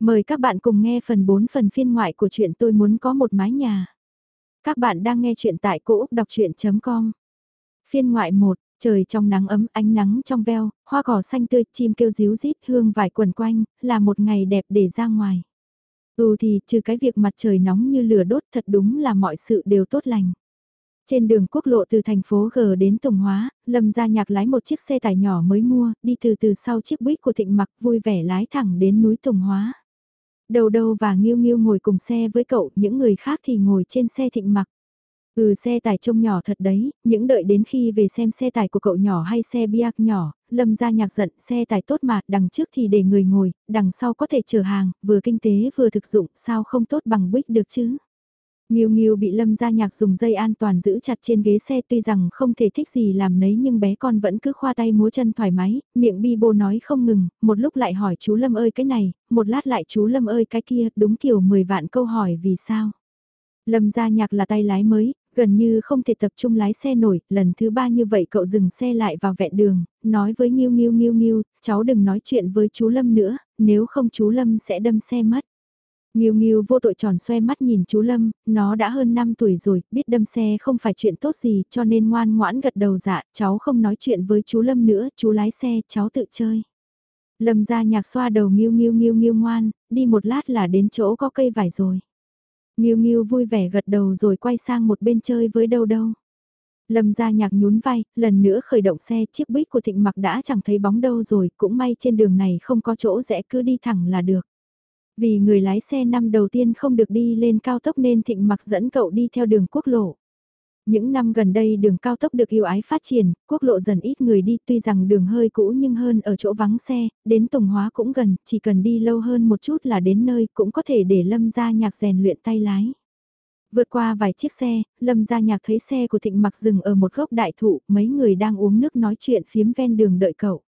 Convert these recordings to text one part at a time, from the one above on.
Mời các bạn cùng nghe phần 4 phần phiên ngoại của chuyện tôi muốn có một mái nhà. Các bạn đang nghe chuyện tại cỗ đọc chuyện.com. Phiên ngoại 1, trời trong nắng ấm ánh nắng trong veo, hoa cỏ xanh tươi, chim kêu ríu rít hương vải quần quanh, là một ngày đẹp để ra ngoài. Ừ thì trừ cái việc mặt trời nóng như lửa đốt thật đúng là mọi sự đều tốt lành. Trên đường quốc lộ từ thành phố G đến Tùng Hóa, Lâm Gia Nhạc lái một chiếc xe tải nhỏ mới mua, đi từ từ sau chiếc buýt của Thịnh Mặc vui vẻ lái thẳng đến núi Tùng Hóa. Đầu đầu và Nghiêu Nghiêu ngồi cùng xe với cậu, những người khác thì ngồi trên xe Thịnh Mặc. Ừ xe tải trông nhỏ thật đấy, những đợi đến khi về xem xe tải của cậu nhỏ hay xe biak nhỏ, Lâm Gia Nhạc giận xe tải tốt mà, đằng trước thì để người ngồi, đằng sau có thể chở hàng, vừa kinh tế vừa thực dụng, sao không tốt bằng buýt được chứ? Nghiêu Nghiêu bị Lâm Gia Nhạc dùng dây an toàn giữ chặt trên ghế xe tuy rằng không thể thích gì làm nấy nhưng bé con vẫn cứ khoa tay múa chân thoải mái, miệng bi bô nói không ngừng, một lúc lại hỏi chú Lâm ơi cái này, một lát lại chú Lâm ơi cái kia, đúng kiểu 10 vạn câu hỏi vì sao. Lâm Gia Nhạc là tay lái mới, gần như không thể tập trung lái xe nổi, lần thứ ba như vậy cậu dừng xe lại vào vẹn đường, nói với Nghiêu Nghiêu Nghiêu Nghiêu, cháu đừng nói chuyện với chú Lâm nữa, nếu không chú Lâm sẽ đâm xe mất. Nghiêu Nghiêu vô tội tròn xoe mắt nhìn chú Lâm, nó đã hơn 5 tuổi rồi, biết đâm xe không phải chuyện tốt gì cho nên ngoan ngoãn gật đầu dạ, cháu không nói chuyện với chú Lâm nữa, chú lái xe, cháu tự chơi. Lâm ra nhạc xoa đầu Nghiêu Nghiêu Nghiêu Nghiêu ngoan, đi một lát là đến chỗ có cây vải rồi. Nghiêu Nghiêu vui vẻ gật đầu rồi quay sang một bên chơi với đâu đâu. Lâm ra nhạc nhún vai, lần nữa khởi động xe, chiếc bích của thịnh mặc đã chẳng thấy bóng đâu rồi, cũng may trên đường này không có chỗ rẽ cứ đi thẳng là được. Vì người lái xe năm đầu tiên không được đi lên cao tốc nên thịnh mặc dẫn cậu đi theo đường quốc lộ. Những năm gần đây đường cao tốc được yêu ái phát triển, quốc lộ dần ít người đi tuy rằng đường hơi cũ nhưng hơn ở chỗ vắng xe, đến Tùng Hóa cũng gần, chỉ cần đi lâu hơn một chút là đến nơi cũng có thể để Lâm ra nhạc rèn luyện tay lái. Vượt qua vài chiếc xe, Lâm ra nhạc thấy xe của thịnh mặc dừng ở một gốc đại thụ, mấy người đang uống nước nói chuyện phiếm ven đường đợi cậu.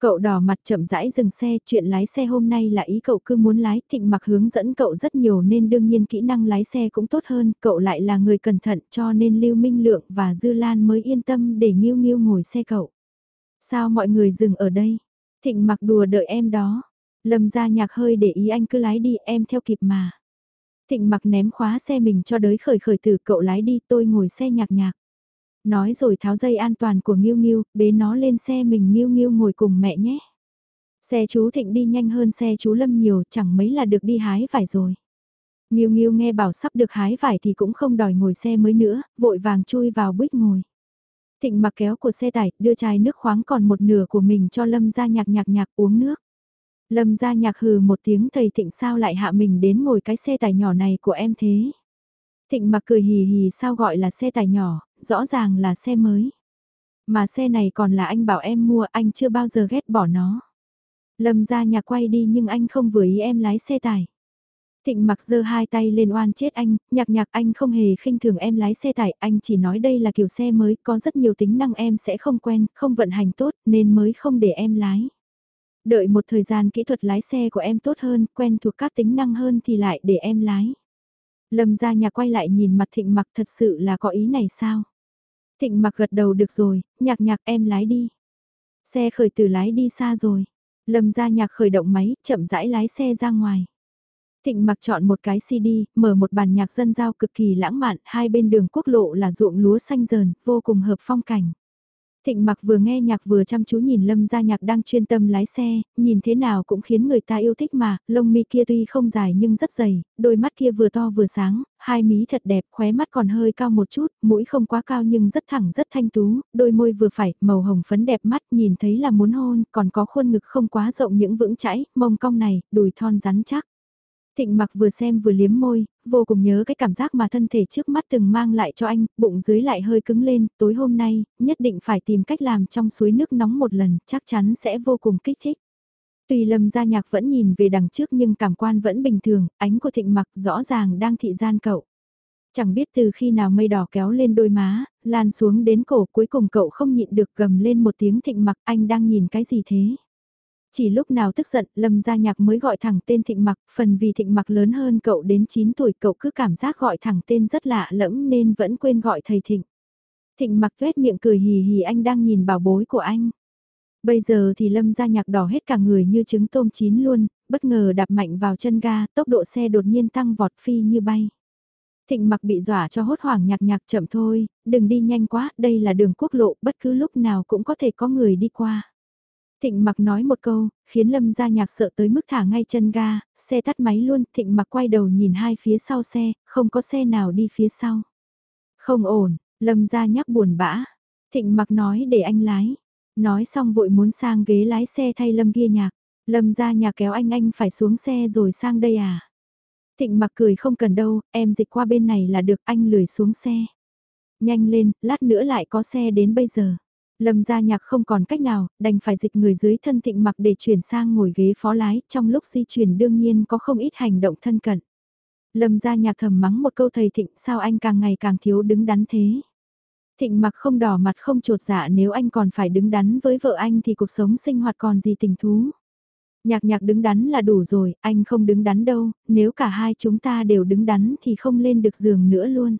Cậu đỏ mặt chậm rãi dừng xe, chuyện lái xe hôm nay là ý cậu cứ muốn lái, thịnh mặc hướng dẫn cậu rất nhiều nên đương nhiên kỹ năng lái xe cũng tốt hơn, cậu lại là người cẩn thận cho nên Lưu Minh Lượng và Dư Lan mới yên tâm để Nghiêu Nghiêu ngồi xe cậu. Sao mọi người dừng ở đây? Thịnh mặc đùa đợi em đó. Lâm ra nhạc hơi để ý anh cứ lái đi, em theo kịp mà. Thịnh mặc ném khóa xe mình cho đới khởi khởi từ cậu lái đi, tôi ngồi xe nhạc nhạc. Nói rồi tháo dây an toàn của Miu Miu, bế nó lên xe mình Miu Miu ngồi cùng mẹ nhé. Xe chú Thịnh đi nhanh hơn xe chú Lâm nhiều, chẳng mấy là được đi hái vải rồi. Miu Miu nghe bảo sắp được hái vải thì cũng không đòi ngồi xe mới nữa, vội vàng chui vào bích ngồi. Thịnh mặc kéo của xe tải, đưa chai nước khoáng còn một nửa của mình cho Lâm ra nhạc nhạc nhạc uống nước. Lâm ra nhạc hừ một tiếng thầy Thịnh sao lại hạ mình đến ngồi cái xe tải nhỏ này của em thế. Thịnh mặc cười hì hì sao gọi là xe tải nhỏ, rõ ràng là xe mới. Mà xe này còn là anh bảo em mua, anh chưa bao giờ ghét bỏ nó. Lâm ra nhà quay đi nhưng anh không vừa ý em lái xe tải. Thịnh mặc giơ hai tay lên oan chết anh, nhạc nhạc anh không hề khinh thường em lái xe tải, anh chỉ nói đây là kiểu xe mới, có rất nhiều tính năng em sẽ không quen, không vận hành tốt, nên mới không để em lái. Đợi một thời gian kỹ thuật lái xe của em tốt hơn, quen thuộc các tính năng hơn thì lại để em lái. Lâm ra nhà quay lại nhìn mặt thịnh mặc thật sự là có ý này sao? Thịnh mặc gật đầu được rồi, nhạc nhạc em lái đi. Xe khởi từ lái đi xa rồi. Lâm ra nhạc khởi động máy, chậm rãi lái xe ra ngoài. Thịnh mặc chọn một cái CD, mở một bản nhạc dân giao cực kỳ lãng mạn, hai bên đường quốc lộ là ruộng lúa xanh dờn, vô cùng hợp phong cảnh. Thịnh mặc vừa nghe nhạc vừa chăm chú nhìn lâm gia nhạc đang chuyên tâm lái xe, nhìn thế nào cũng khiến người ta yêu thích mà, lông mi kia tuy không dài nhưng rất dày, đôi mắt kia vừa to vừa sáng, hai mí thật đẹp, khóe mắt còn hơi cao một chút, mũi không quá cao nhưng rất thẳng rất thanh tú, đôi môi vừa phải, màu hồng phấn đẹp mắt, nhìn thấy là muốn hôn, còn có khuôn ngực không quá rộng những vững chãi, mông cong này, đùi thon rắn chắc. Thịnh mặc vừa xem vừa liếm môi, vô cùng nhớ cái cảm giác mà thân thể trước mắt từng mang lại cho anh, bụng dưới lại hơi cứng lên, tối hôm nay, nhất định phải tìm cách làm trong suối nước nóng một lần, chắc chắn sẽ vô cùng kích thích. Tùy lâm gia nhạc vẫn nhìn về đằng trước nhưng cảm quan vẫn bình thường, ánh của thịnh mặc rõ ràng đang thị gian cậu. Chẳng biết từ khi nào mây đỏ kéo lên đôi má, lan xuống đến cổ cuối cùng cậu không nhịn được gầm lên một tiếng thịnh mặc anh đang nhìn cái gì thế. Chỉ lúc nào tức giận, Lâm Gia Nhạc mới gọi thẳng tên Thịnh Mặc, phần vì Thịnh Mặc lớn hơn cậu đến 9 tuổi cậu cứ cảm giác gọi thẳng tên rất lạ lẫm nên vẫn quên gọi thầy Thịnh. Thịnh Mặc tuét miệng cười hì hì anh đang nhìn bảo bối của anh. Bây giờ thì Lâm Gia Nhạc đỏ hết cả người như trứng tôm chín luôn, bất ngờ đạp mạnh vào chân ga, tốc độ xe đột nhiên tăng vọt phi như bay. Thịnh mặc bị dọa cho hốt hoảng nhạc nhạc chậm thôi, đừng đi nhanh quá, đây là đường quốc lộ, bất cứ lúc nào cũng có thể có người đi qua. Thịnh mặc nói một câu, khiến lâm gia nhạc sợ tới mức thả ngay chân ga, xe tắt máy luôn, thịnh mặc quay đầu nhìn hai phía sau xe, không có xe nào đi phía sau. Không ổn, lâm gia nhắc buồn bã. Thịnh mặc nói để anh lái. Nói xong vội muốn sang ghế lái xe thay lâm kia nhạc. Lâm gia nhạc kéo anh anh phải xuống xe rồi sang đây à. Thịnh mặc cười không cần đâu, em dịch qua bên này là được anh lười xuống xe. Nhanh lên, lát nữa lại có xe đến bây giờ. Lâm gia nhạc không còn cách nào, đành phải dịch người dưới thân thịnh mặc để chuyển sang ngồi ghế phó lái, trong lúc di chuyển đương nhiên có không ít hành động thân cận. Lâm gia nhạc thầm mắng một câu thầy thịnh sao anh càng ngày càng thiếu đứng đắn thế. Thịnh mặc không đỏ mặt không trột dạ nếu anh còn phải đứng đắn với vợ anh thì cuộc sống sinh hoạt còn gì tình thú. Nhạc nhạc đứng đắn là đủ rồi, anh không đứng đắn đâu, nếu cả hai chúng ta đều đứng đắn thì không lên được giường nữa luôn.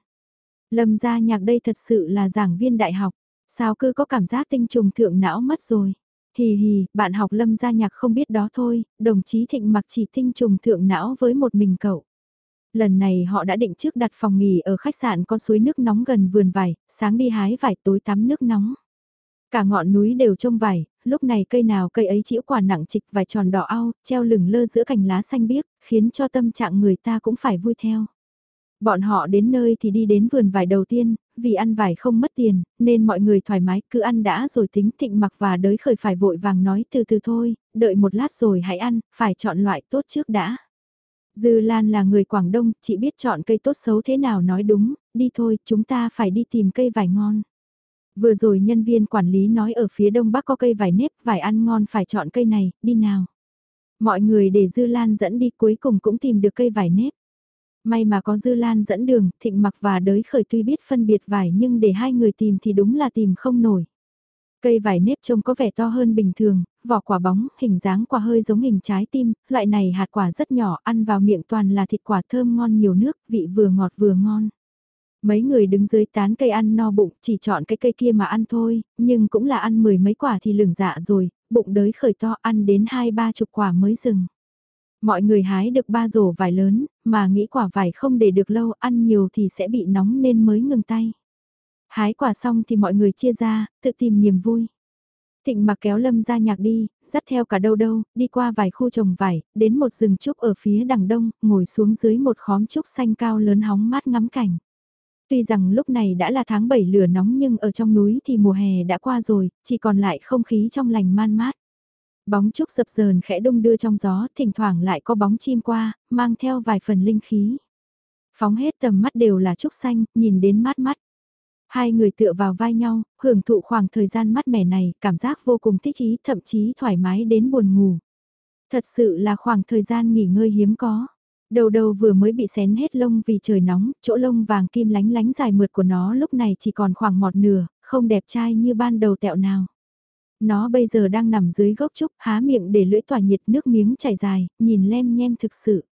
Lâm gia nhạc đây thật sự là giảng viên đại học, sao cứ có cảm giác tinh trùng thượng não mất rồi. Hì hì, bạn học lâm gia nhạc không biết đó thôi, đồng chí thịnh mặc chỉ tinh trùng thượng não với một mình cậu. Lần này họ đã định trước đặt phòng nghỉ ở khách sạn có suối nước nóng gần vườn vải, sáng đi hái vải tối tắm nước nóng. Cả ngọn núi đều trông vải, lúc này cây nào cây ấy chĩu quả nặng trịch vài tròn đỏ ao, treo lửng lơ giữa cành lá xanh biếc, khiến cho tâm trạng người ta cũng phải vui theo. Bọn họ đến nơi thì đi đến vườn vải đầu tiên, vì ăn vải không mất tiền, nên mọi người thoải mái cứ ăn đã rồi tính thịnh mặc và đới khởi phải vội vàng nói từ từ thôi, đợi một lát rồi hãy ăn, phải chọn loại tốt trước đã. Dư Lan là người Quảng Đông, chị biết chọn cây tốt xấu thế nào nói đúng, đi thôi, chúng ta phải đi tìm cây vải ngon. Vừa rồi nhân viên quản lý nói ở phía đông bắc có cây vải nếp, vải ăn ngon phải chọn cây này, đi nào. Mọi người để Dư Lan dẫn đi cuối cùng cũng tìm được cây vải nếp. May mà có Dư Lan dẫn đường, thịnh mặc và đới khởi tuy biết phân biệt vải nhưng để hai người tìm thì đúng là tìm không nổi. Cây vải nếp trông có vẻ to hơn bình thường, vỏ quả bóng, hình dáng quả hơi giống hình trái tim, loại này hạt quả rất nhỏ, ăn vào miệng toàn là thịt quả thơm ngon nhiều nước, vị vừa ngọt vừa ngon. Mấy người đứng dưới tán cây ăn no bụng, chỉ chọn cái cây kia mà ăn thôi, nhưng cũng là ăn mười mấy quả thì lửng dạ rồi, bụng đới khởi to ăn đến hai ba chục quả mới dừng. Mọi người hái được ba rổ vải lớn, mà nghĩ quả vải không để được lâu, ăn nhiều thì sẽ bị nóng nên mới ngừng tay. Hái quả xong thì mọi người chia ra, tự tìm niềm vui. Thịnh mặc kéo lâm ra nhạc đi, dắt theo cả đâu đâu, đi qua vài khu trồng vải, đến một rừng trúc ở phía đằng đông, ngồi xuống dưới một khóm trúc xanh cao lớn hóng mát ngắm cảnh. Tuy rằng lúc này đã là tháng 7 lửa nóng nhưng ở trong núi thì mùa hè đã qua rồi, chỉ còn lại không khí trong lành man mát. Bóng trúc dập dờn khẽ đung đưa trong gió, thỉnh thoảng lại có bóng chim qua, mang theo vài phần linh khí. Phóng hết tầm mắt đều là trúc xanh, nhìn đến mát mắt. Hai người tựa vào vai nhau, hưởng thụ khoảng thời gian mát mẻ này, cảm giác vô cùng thích ý, thậm chí thoải mái đến buồn ngủ. Thật sự là khoảng thời gian nghỉ ngơi hiếm có. Đầu đầu vừa mới bị xén hết lông vì trời nóng, chỗ lông vàng kim lánh lánh dài mượt của nó lúc này chỉ còn khoảng một nửa, không đẹp trai như ban đầu tẹo nào. Nó bây giờ đang nằm dưới gốc trúc, há miệng để lưỡi tỏa nhiệt nước miếng chảy dài, nhìn lem nhem thực sự.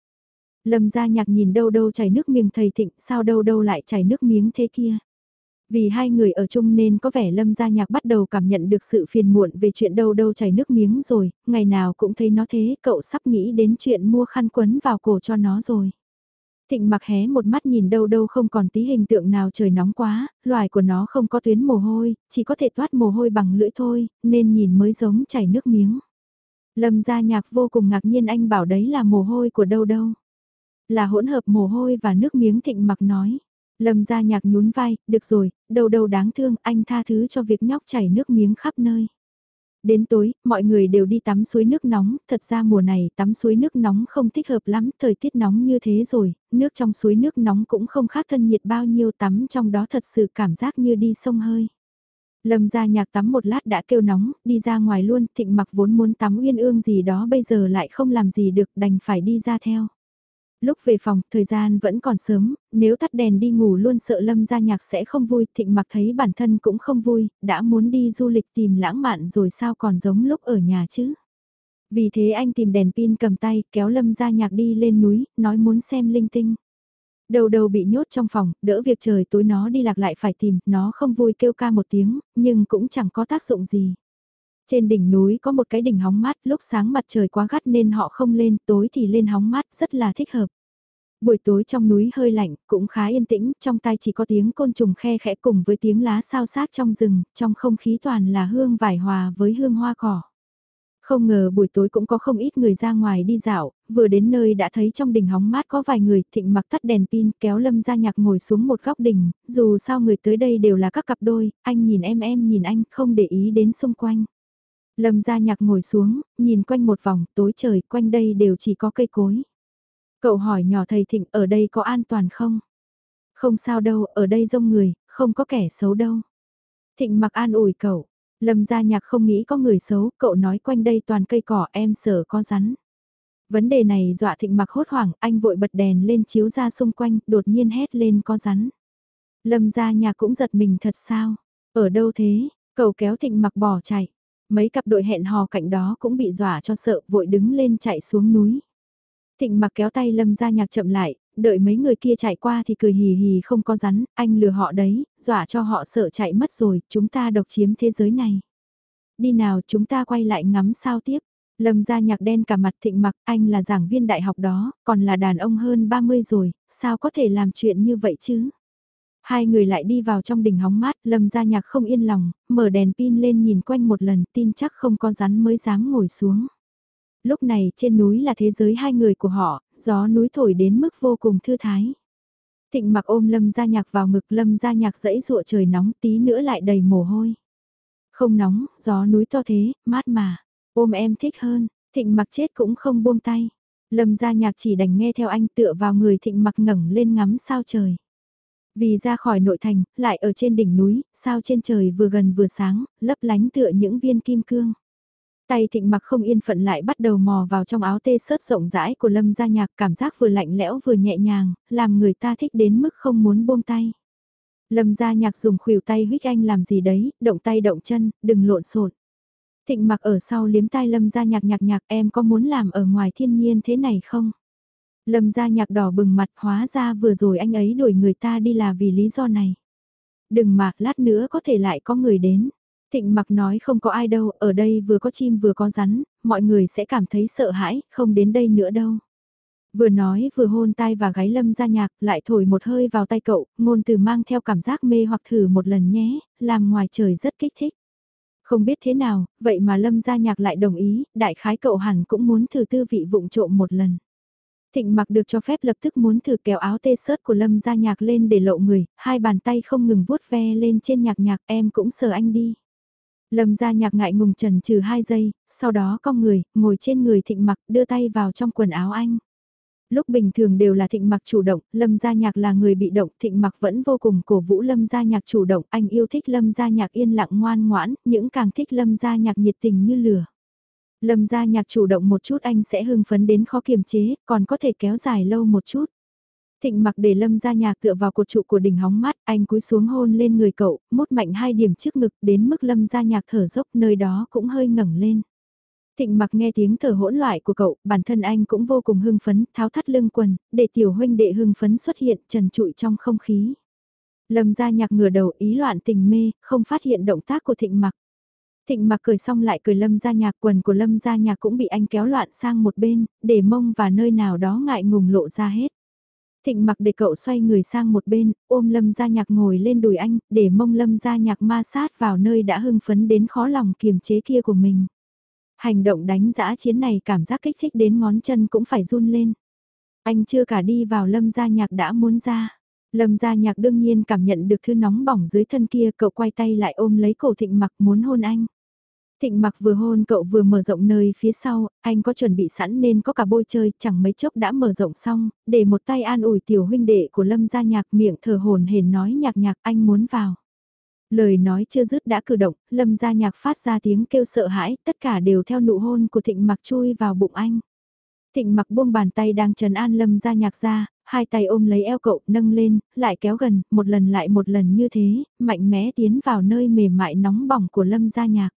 Lâm gia nhạc nhìn đâu đâu chảy nước miếng thầy thịnh, sao đâu đâu lại chảy nước miếng thế kia. Vì hai người ở chung nên có vẻ lâm gia nhạc bắt đầu cảm nhận được sự phiền muộn về chuyện đâu đâu chảy nước miếng rồi, ngày nào cũng thấy nó thế, cậu sắp nghĩ đến chuyện mua khăn quấn vào cổ cho nó rồi. Thịnh mặc hé một mắt nhìn đâu đâu không còn tí hình tượng nào trời nóng quá, loài của nó không có tuyến mồ hôi, chỉ có thể toát mồ hôi bằng lưỡi thôi, nên nhìn mới giống chảy nước miếng. Lâm gia nhạc vô cùng ngạc nhiên anh bảo đấy là mồ hôi của đâu đâu. Là hỗn hợp mồ hôi và nước miếng thịnh mặc nói. Lâm gia nhạc nhún vai, được rồi, đâu đâu đáng thương, anh tha thứ cho việc nhóc chảy nước miếng khắp nơi. Đến tối, mọi người đều đi tắm suối nước nóng, thật ra mùa này tắm suối nước nóng không thích hợp lắm, thời tiết nóng như thế rồi, nước trong suối nước nóng cũng không khác thân nhiệt bao nhiêu tắm trong đó thật sự cảm giác như đi sông hơi. Lâm ra nhạc tắm một lát đã kêu nóng, đi ra ngoài luôn, thịnh mặc vốn muốn tắm uyên ương gì đó bây giờ lại không làm gì được đành phải đi ra theo. Lúc về phòng, thời gian vẫn còn sớm, nếu tắt đèn đi ngủ luôn sợ lâm gia nhạc sẽ không vui, thịnh mặc thấy bản thân cũng không vui, đã muốn đi du lịch tìm lãng mạn rồi sao còn giống lúc ở nhà chứ. Vì thế anh tìm đèn pin cầm tay, kéo lâm gia nhạc đi lên núi, nói muốn xem linh tinh. Đầu đầu bị nhốt trong phòng, đỡ việc trời tối nó đi lạc lại phải tìm, nó không vui kêu ca một tiếng, nhưng cũng chẳng có tác dụng gì. Trên đỉnh núi có một cái đỉnh hóng mát, lúc sáng mặt trời quá gắt nên họ không lên, tối thì lên hóng mát, rất là thích hợp. Buổi tối trong núi hơi lạnh, cũng khá yên tĩnh, trong tai chỉ có tiếng côn trùng khe khẽ cùng với tiếng lá sao sát trong rừng, trong không khí toàn là hương vải hòa với hương hoa cỏ. Không ngờ buổi tối cũng có không ít người ra ngoài đi dạo, vừa đến nơi đã thấy trong đình hóng mát có vài người thịnh mặc tắt đèn pin kéo lâm ra nhạc ngồi xuống một góc đình, dù sao người tới đây đều là các cặp đôi, anh nhìn em em nhìn anh không để ý đến xung quanh. Lâm ra nhạc ngồi xuống, nhìn quanh một vòng, tối trời quanh đây đều chỉ có cây cối. Cậu hỏi nhỏ thầy thịnh ở đây có an toàn không? Không sao đâu, ở đây rông người, không có kẻ xấu đâu. Thịnh mặc an ủi cậu, Lâm gia nhạc không nghĩ có người xấu, cậu nói quanh đây toàn cây cỏ em sợ có rắn. Vấn đề này dọa thịnh mặc hốt hoảng, anh vội bật đèn lên chiếu ra xung quanh, đột nhiên hét lên có rắn. Lâm gia nhạc cũng giật mình thật sao? Ở đâu thế? Cậu kéo thịnh mặc bỏ chạy. Mấy cặp đội hẹn hò cạnh đó cũng bị dọa cho sợ, vội đứng lên chạy xuống núi. Thịnh mặc kéo tay Lâm gia nhạc chậm lại, đợi mấy người kia chạy qua thì cười hì hì không có rắn, anh lừa họ đấy, dọa cho họ sợ chạy mất rồi, chúng ta độc chiếm thế giới này. Đi nào chúng ta quay lại ngắm sao tiếp. Lâm gia nhạc đen cả mặt thịnh mặc, anh là giảng viên đại học đó, còn là đàn ông hơn 30 rồi, sao có thể làm chuyện như vậy chứ? Hai người lại đi vào trong đỉnh hóng mát, lâm gia nhạc không yên lòng, mở đèn pin lên nhìn quanh một lần tin chắc không có rắn mới dám ngồi xuống. Lúc này trên núi là thế giới hai người của họ, gió núi thổi đến mức vô cùng thư thái. Thịnh mặc ôm lâm gia nhạc vào ngực lâm gia nhạc dẫy dụa trời nóng tí nữa lại đầy mồ hôi. Không nóng, gió núi to thế, mát mà. Ôm em thích hơn, thịnh mặc chết cũng không buông tay. Lâm gia nhạc chỉ đành nghe theo anh tựa vào người thịnh mặc ngẩng lên ngắm sao trời. Vì ra khỏi nội thành, lại ở trên đỉnh núi, sao trên trời vừa gần vừa sáng, lấp lánh tựa những viên kim cương. Tay thịnh mặc không yên phận lại bắt đầu mò vào trong áo tê sớt rộng rãi của lâm gia nhạc cảm giác vừa lạnh lẽo vừa nhẹ nhàng, làm người ta thích đến mức không muốn buông tay. Lâm gia nhạc dùng khuỷu tay huyết anh làm gì đấy, động tay động chân, đừng lộn xộn. Thịnh mặc ở sau liếm tai lâm gia nhạc nhạc nhạc em có muốn làm ở ngoài thiên nhiên thế này không? Lâm gia nhạc đỏ bừng mặt hóa ra vừa rồi anh ấy đuổi người ta đi là vì lý do này. Đừng mà, lát nữa có thể lại có người đến. Thịnh mặc nói không có ai đâu, ở đây vừa có chim vừa có rắn, mọi người sẽ cảm thấy sợ hãi, không đến đây nữa đâu. Vừa nói vừa hôn tai và gáy lâm ra nhạc, lại thổi một hơi vào tay cậu, ngôn từ mang theo cảm giác mê hoặc thử một lần nhé, làm ngoài trời rất kích thích. Không biết thế nào, vậy mà lâm gia nhạc lại đồng ý, đại khái cậu hẳn cũng muốn thử tư vị vụng trộm một lần. Thịnh mặc được cho phép lập tức muốn thử kéo áo tê sớt của lâm gia nhạc lên để lộ người, hai bàn tay không ngừng vuốt ve lên trên nhạc nhạc em cũng sờ anh đi. Lâm gia nhạc ngại ngùng trần trừ hai giây, sau đó cong người, ngồi trên người thịnh mặc đưa tay vào trong quần áo anh. Lúc bình thường đều là thịnh mặc chủ động, lâm gia nhạc là người bị động, thịnh mặc vẫn vô cùng cổ vũ lâm gia nhạc chủ động, anh yêu thích lâm gia nhạc yên lặng ngoan ngoãn, những càng thích lâm gia nhạc nhiệt tình như lửa. Lâm gia nhạc chủ động một chút anh sẽ hưng phấn đến khó kiềm chế, còn có thể kéo dài lâu một chút. Thịnh mặc để lâm ra nhạc tựa vào cột trụ của đỉnh hóng mắt, anh cúi xuống hôn lên người cậu, mút mạnh hai điểm trước ngực đến mức lâm ra nhạc thở dốc nơi đó cũng hơi ngẩng lên. Thịnh mặc nghe tiếng thở hỗn loạn của cậu, bản thân anh cũng vô cùng hưng phấn, tháo thắt lưng quần, để tiểu huynh đệ hưng phấn xuất hiện trần trụi trong không khí. Lâm ra nhạc ngửa đầu ý loạn tình mê, không phát hiện động tác của thịnh mặc. Thịnh mặc cười xong lại cười lâm ra nhạc quần của lâm ra nhạc cũng bị anh kéo loạn sang một bên, để mông và nơi nào đó ngại ngùng lộ ra hết. Thịnh mặc để cậu xoay người sang một bên, ôm lâm gia nhạc ngồi lên đùi anh, để mông lâm gia nhạc ma sát vào nơi đã hưng phấn đến khó lòng kiềm chế kia của mình. Hành động đánh giã chiến này cảm giác kích thích đến ngón chân cũng phải run lên. Anh chưa cả đi vào lâm gia nhạc đã muốn ra. Lâm gia nhạc đương nhiên cảm nhận được thứ nóng bỏng dưới thân kia cậu quay tay lại ôm lấy cổ thịnh mặc muốn hôn anh. Thịnh mặc vừa hôn cậu vừa mở rộng nơi phía sau, anh có chuẩn bị sẵn nên có cả bôi chơi, chẳng mấy chốc đã mở rộng xong, để một tay an ủi tiểu huynh đệ của Lâm gia nhạc miệng thở hồn hển nói nhạc nhạc anh muốn vào. Lời nói chưa dứt đã cử động, Lâm gia nhạc phát ra tiếng kêu sợ hãi, tất cả đều theo nụ hôn của thịnh mặc chui vào bụng anh. Thịnh mặc buông bàn tay đang trần an Lâm gia nhạc ra, hai tay ôm lấy eo cậu nâng lên, lại kéo gần, một lần lại một lần như thế, mạnh mẽ tiến vào nơi mềm mại nóng bỏng của Lâm gia nhạc.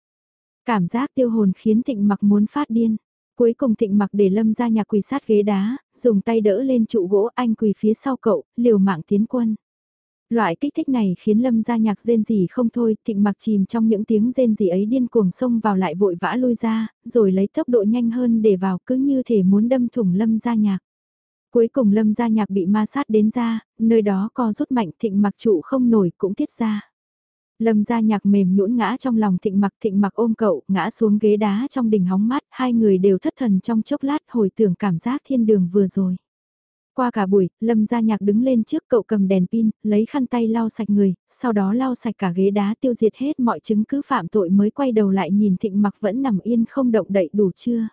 Cảm giác tiêu hồn khiến thịnh mặc muốn phát điên. Cuối cùng thịnh mặc để lâm ra nhà quỳ sát ghế đá, dùng tay đỡ lên trụ gỗ anh quỳ phía sau cậu, liều mạng tiến quân. Loại kích thích này khiến lâm gia nhạc rên rỉ không thôi, thịnh mặc chìm trong những tiếng rên rỉ ấy điên cuồng xông vào lại vội vã lui ra, rồi lấy tốc độ nhanh hơn để vào cứ như thể muốn đâm thủng lâm gia nhạc. Cuối cùng lâm gia nhạc bị ma sát đến ra, nơi đó co rút mạnh thịnh mặc trụ không nổi cũng tiết ra. Lâm gia nhạc mềm nhũn ngã trong lòng thịnh mặc thịnh mặc ôm cậu, ngã xuống ghế đá trong đỉnh hóng mát, hai người đều thất thần trong chốc lát hồi tưởng cảm giác thiên đường vừa rồi. Qua cả buổi, Lâm gia nhạc đứng lên trước cậu cầm đèn pin, lấy khăn tay lau sạch người, sau đó lau sạch cả ghế đá tiêu diệt hết mọi chứng cứ phạm tội mới quay đầu lại nhìn thịnh mặc vẫn nằm yên không động đậy đủ chưa.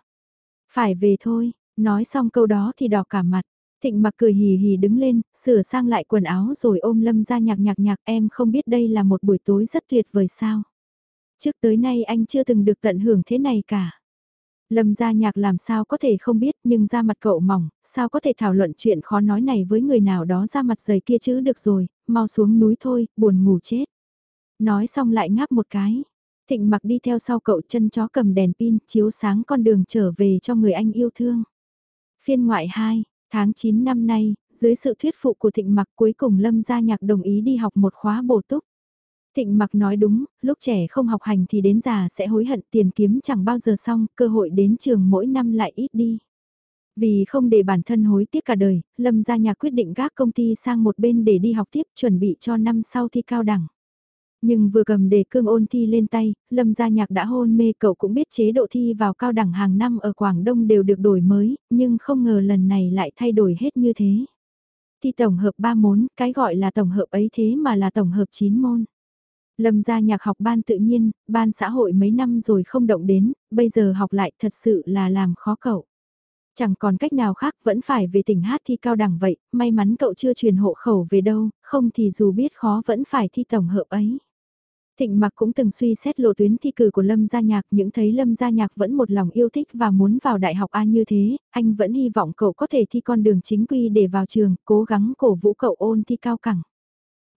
Phải về thôi, nói xong câu đó thì đỏ cả mặt. Thịnh mặc cười hì hì đứng lên, sửa sang lại quần áo rồi ôm Lâm ra nhạc nhạc nhạc em không biết đây là một buổi tối rất tuyệt vời sao. Trước tới nay anh chưa từng được tận hưởng thế này cả. Lâm gia nhạc làm sao có thể không biết nhưng ra mặt cậu mỏng, sao có thể thảo luận chuyện khó nói này với người nào đó ra mặt dày kia chứ được rồi, mau xuống núi thôi, buồn ngủ chết. Nói xong lại ngáp một cái. Thịnh mặc đi theo sau cậu chân chó cầm đèn pin chiếu sáng con đường trở về cho người anh yêu thương. Phiên ngoại 2, tháng 9 năm nay, dưới sự thuyết phục của thịnh mặc cuối cùng Lâm gia nhạc đồng ý đi học một khóa bổ túc. Thịnh mặc nói đúng, lúc trẻ không học hành thì đến già sẽ hối hận tiền kiếm chẳng bao giờ xong, cơ hội đến trường mỗi năm lại ít đi. Vì không để bản thân hối tiếc cả đời, Lâm gia Nhạc quyết định gác công ty sang một bên để đi học tiếp chuẩn bị cho năm sau thi cao đẳng. Nhưng vừa cầm đề cương ôn thi lên tay, Lâm gia nhạc đã hôn mê cậu cũng biết chế độ thi vào cao đẳng hàng năm ở Quảng Đông đều được đổi mới, nhưng không ngờ lần này lại thay đổi hết như thế. Thi tổng hợp 3 môn, cái gọi là tổng hợp ấy thế mà là tổng hợp 9 môn. Lâm gia nhạc học ban tự nhiên, ban xã hội mấy năm rồi không động đến, bây giờ học lại thật sự là làm khó cậu. Chẳng còn cách nào khác vẫn phải về tỉnh hát thi cao đẳng vậy, may mắn cậu chưa truyền hộ khẩu về đâu, không thì dù biết khó vẫn phải thi tổng hợp ấy. Thịnh mặc cũng từng suy xét lộ tuyến thi cử của Lâm Gia Nhạc, những thấy Lâm Gia Nhạc vẫn một lòng yêu thích và muốn vào đại học A như thế, anh vẫn hy vọng cậu có thể thi con đường chính quy để vào trường, cố gắng cổ vũ cậu ôn thi cao cẳng.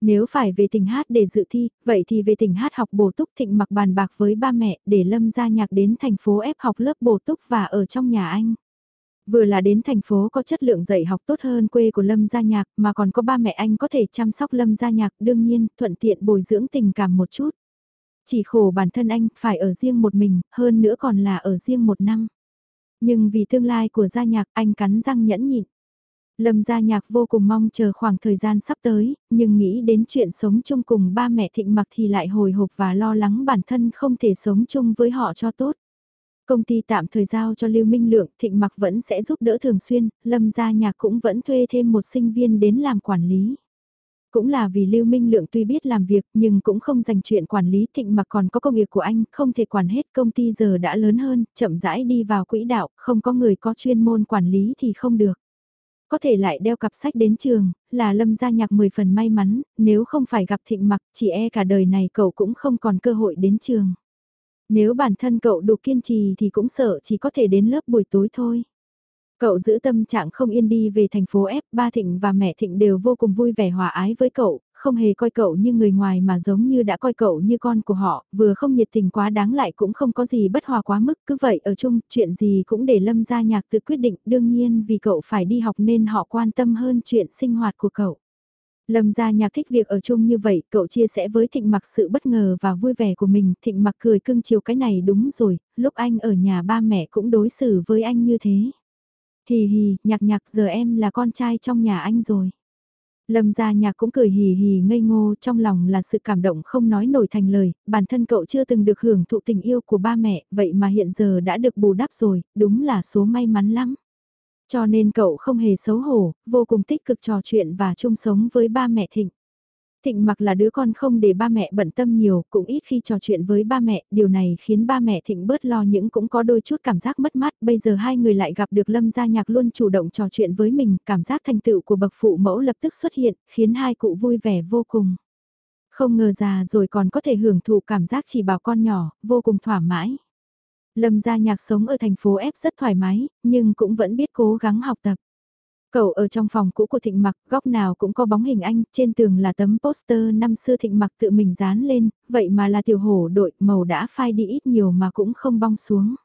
Nếu phải về tỉnh hát để dự thi, vậy thì về tỉnh hát học bổ túc thịnh mặc bàn bạc với ba mẹ để Lâm Gia Nhạc đến thành phố ép học lớp bổ túc và ở trong nhà anh. Vừa là đến thành phố có chất lượng dạy học tốt hơn quê của Lâm Gia Nhạc mà còn có ba mẹ anh có thể chăm sóc Lâm Gia Nhạc đương nhiên thuận tiện bồi dưỡng tình cảm một chút. Chỉ khổ bản thân anh phải ở riêng một mình, hơn nữa còn là ở riêng một năm. Nhưng vì tương lai của Gia Nhạc anh cắn răng nhẫn nhịn. Lâm gia nhạc vô cùng mong chờ khoảng thời gian sắp tới, nhưng nghĩ đến chuyện sống chung cùng ba mẹ thịnh mặc thì lại hồi hộp và lo lắng bản thân không thể sống chung với họ cho tốt. Công ty tạm thời giao cho Lưu Minh Lượng, thịnh mặc vẫn sẽ giúp đỡ thường xuyên, Lâm gia nhạc cũng vẫn thuê thêm một sinh viên đến làm quản lý. Cũng là vì Lưu Minh Lượng tuy biết làm việc nhưng cũng không dành chuyện quản lý thịnh mặc còn có công việc của anh, không thể quản hết công ty giờ đã lớn hơn, chậm rãi đi vào quỹ đạo, không có người có chuyên môn quản lý thì không được. Có thể lại đeo cặp sách đến trường, là lâm gia nhạc 10 phần may mắn, nếu không phải gặp thịnh mặc, chỉ e cả đời này cậu cũng không còn cơ hội đến trường. Nếu bản thân cậu đủ kiên trì thì cũng sợ chỉ có thể đến lớp buổi tối thôi. Cậu giữ tâm trạng không yên đi về thành phố F, ba Thịnh và mẹ Thịnh đều vô cùng vui vẻ hòa ái với cậu, không hề coi cậu như người ngoài mà giống như đã coi cậu như con của họ, vừa không nhiệt tình quá đáng lại cũng không có gì bất hòa quá mức, cứ vậy ở chung, chuyện gì cũng để Lâm gia nhạc tự quyết định, đương nhiên vì cậu phải đi học nên họ quan tâm hơn chuyện sinh hoạt của cậu. Lâm gia nhạc thích việc ở chung như vậy, cậu chia sẻ với Thịnh mặc sự bất ngờ và vui vẻ của mình, Thịnh mặc cười cưng chiều cái này đúng rồi, lúc anh ở nhà ba mẹ cũng đối xử với anh như thế. Hì hì, nhạc nhạc giờ em là con trai trong nhà anh rồi. Lâm gia nhạc cũng cười hì hì ngây ngô trong lòng là sự cảm động không nói nổi thành lời, bản thân cậu chưa từng được hưởng thụ tình yêu của ba mẹ, vậy mà hiện giờ đã được bù đắp rồi, đúng là số may mắn lắm. Cho nên cậu không hề xấu hổ, vô cùng tích cực trò chuyện và chung sống với ba mẹ Thịnh. Thịnh mặc là đứa con không để ba mẹ bận tâm nhiều, cũng ít khi trò chuyện với ba mẹ, điều này khiến ba mẹ Thịnh bớt lo những cũng có đôi chút cảm giác mất mát, bây giờ hai người lại gặp được Lâm Gia Nhạc luôn chủ động trò chuyện với mình, cảm giác thành tựu của bậc phụ mẫu lập tức xuất hiện, khiến hai cụ vui vẻ vô cùng. Không ngờ già rồi còn có thể hưởng thụ cảm giác chỉ bảo con nhỏ, vô cùng thỏa mãn. Lâm Gia Nhạc sống ở thành phố F rất thoải mái, nhưng cũng vẫn biết cố gắng học tập. Cậu ở trong phòng cũ của Thịnh Mặc, góc nào cũng có bóng hình anh, trên tường là tấm poster năm xưa Thịnh Mặc tự mình dán lên, vậy mà là tiểu hổ đội màu đã phai đi ít nhiều mà cũng không bong xuống.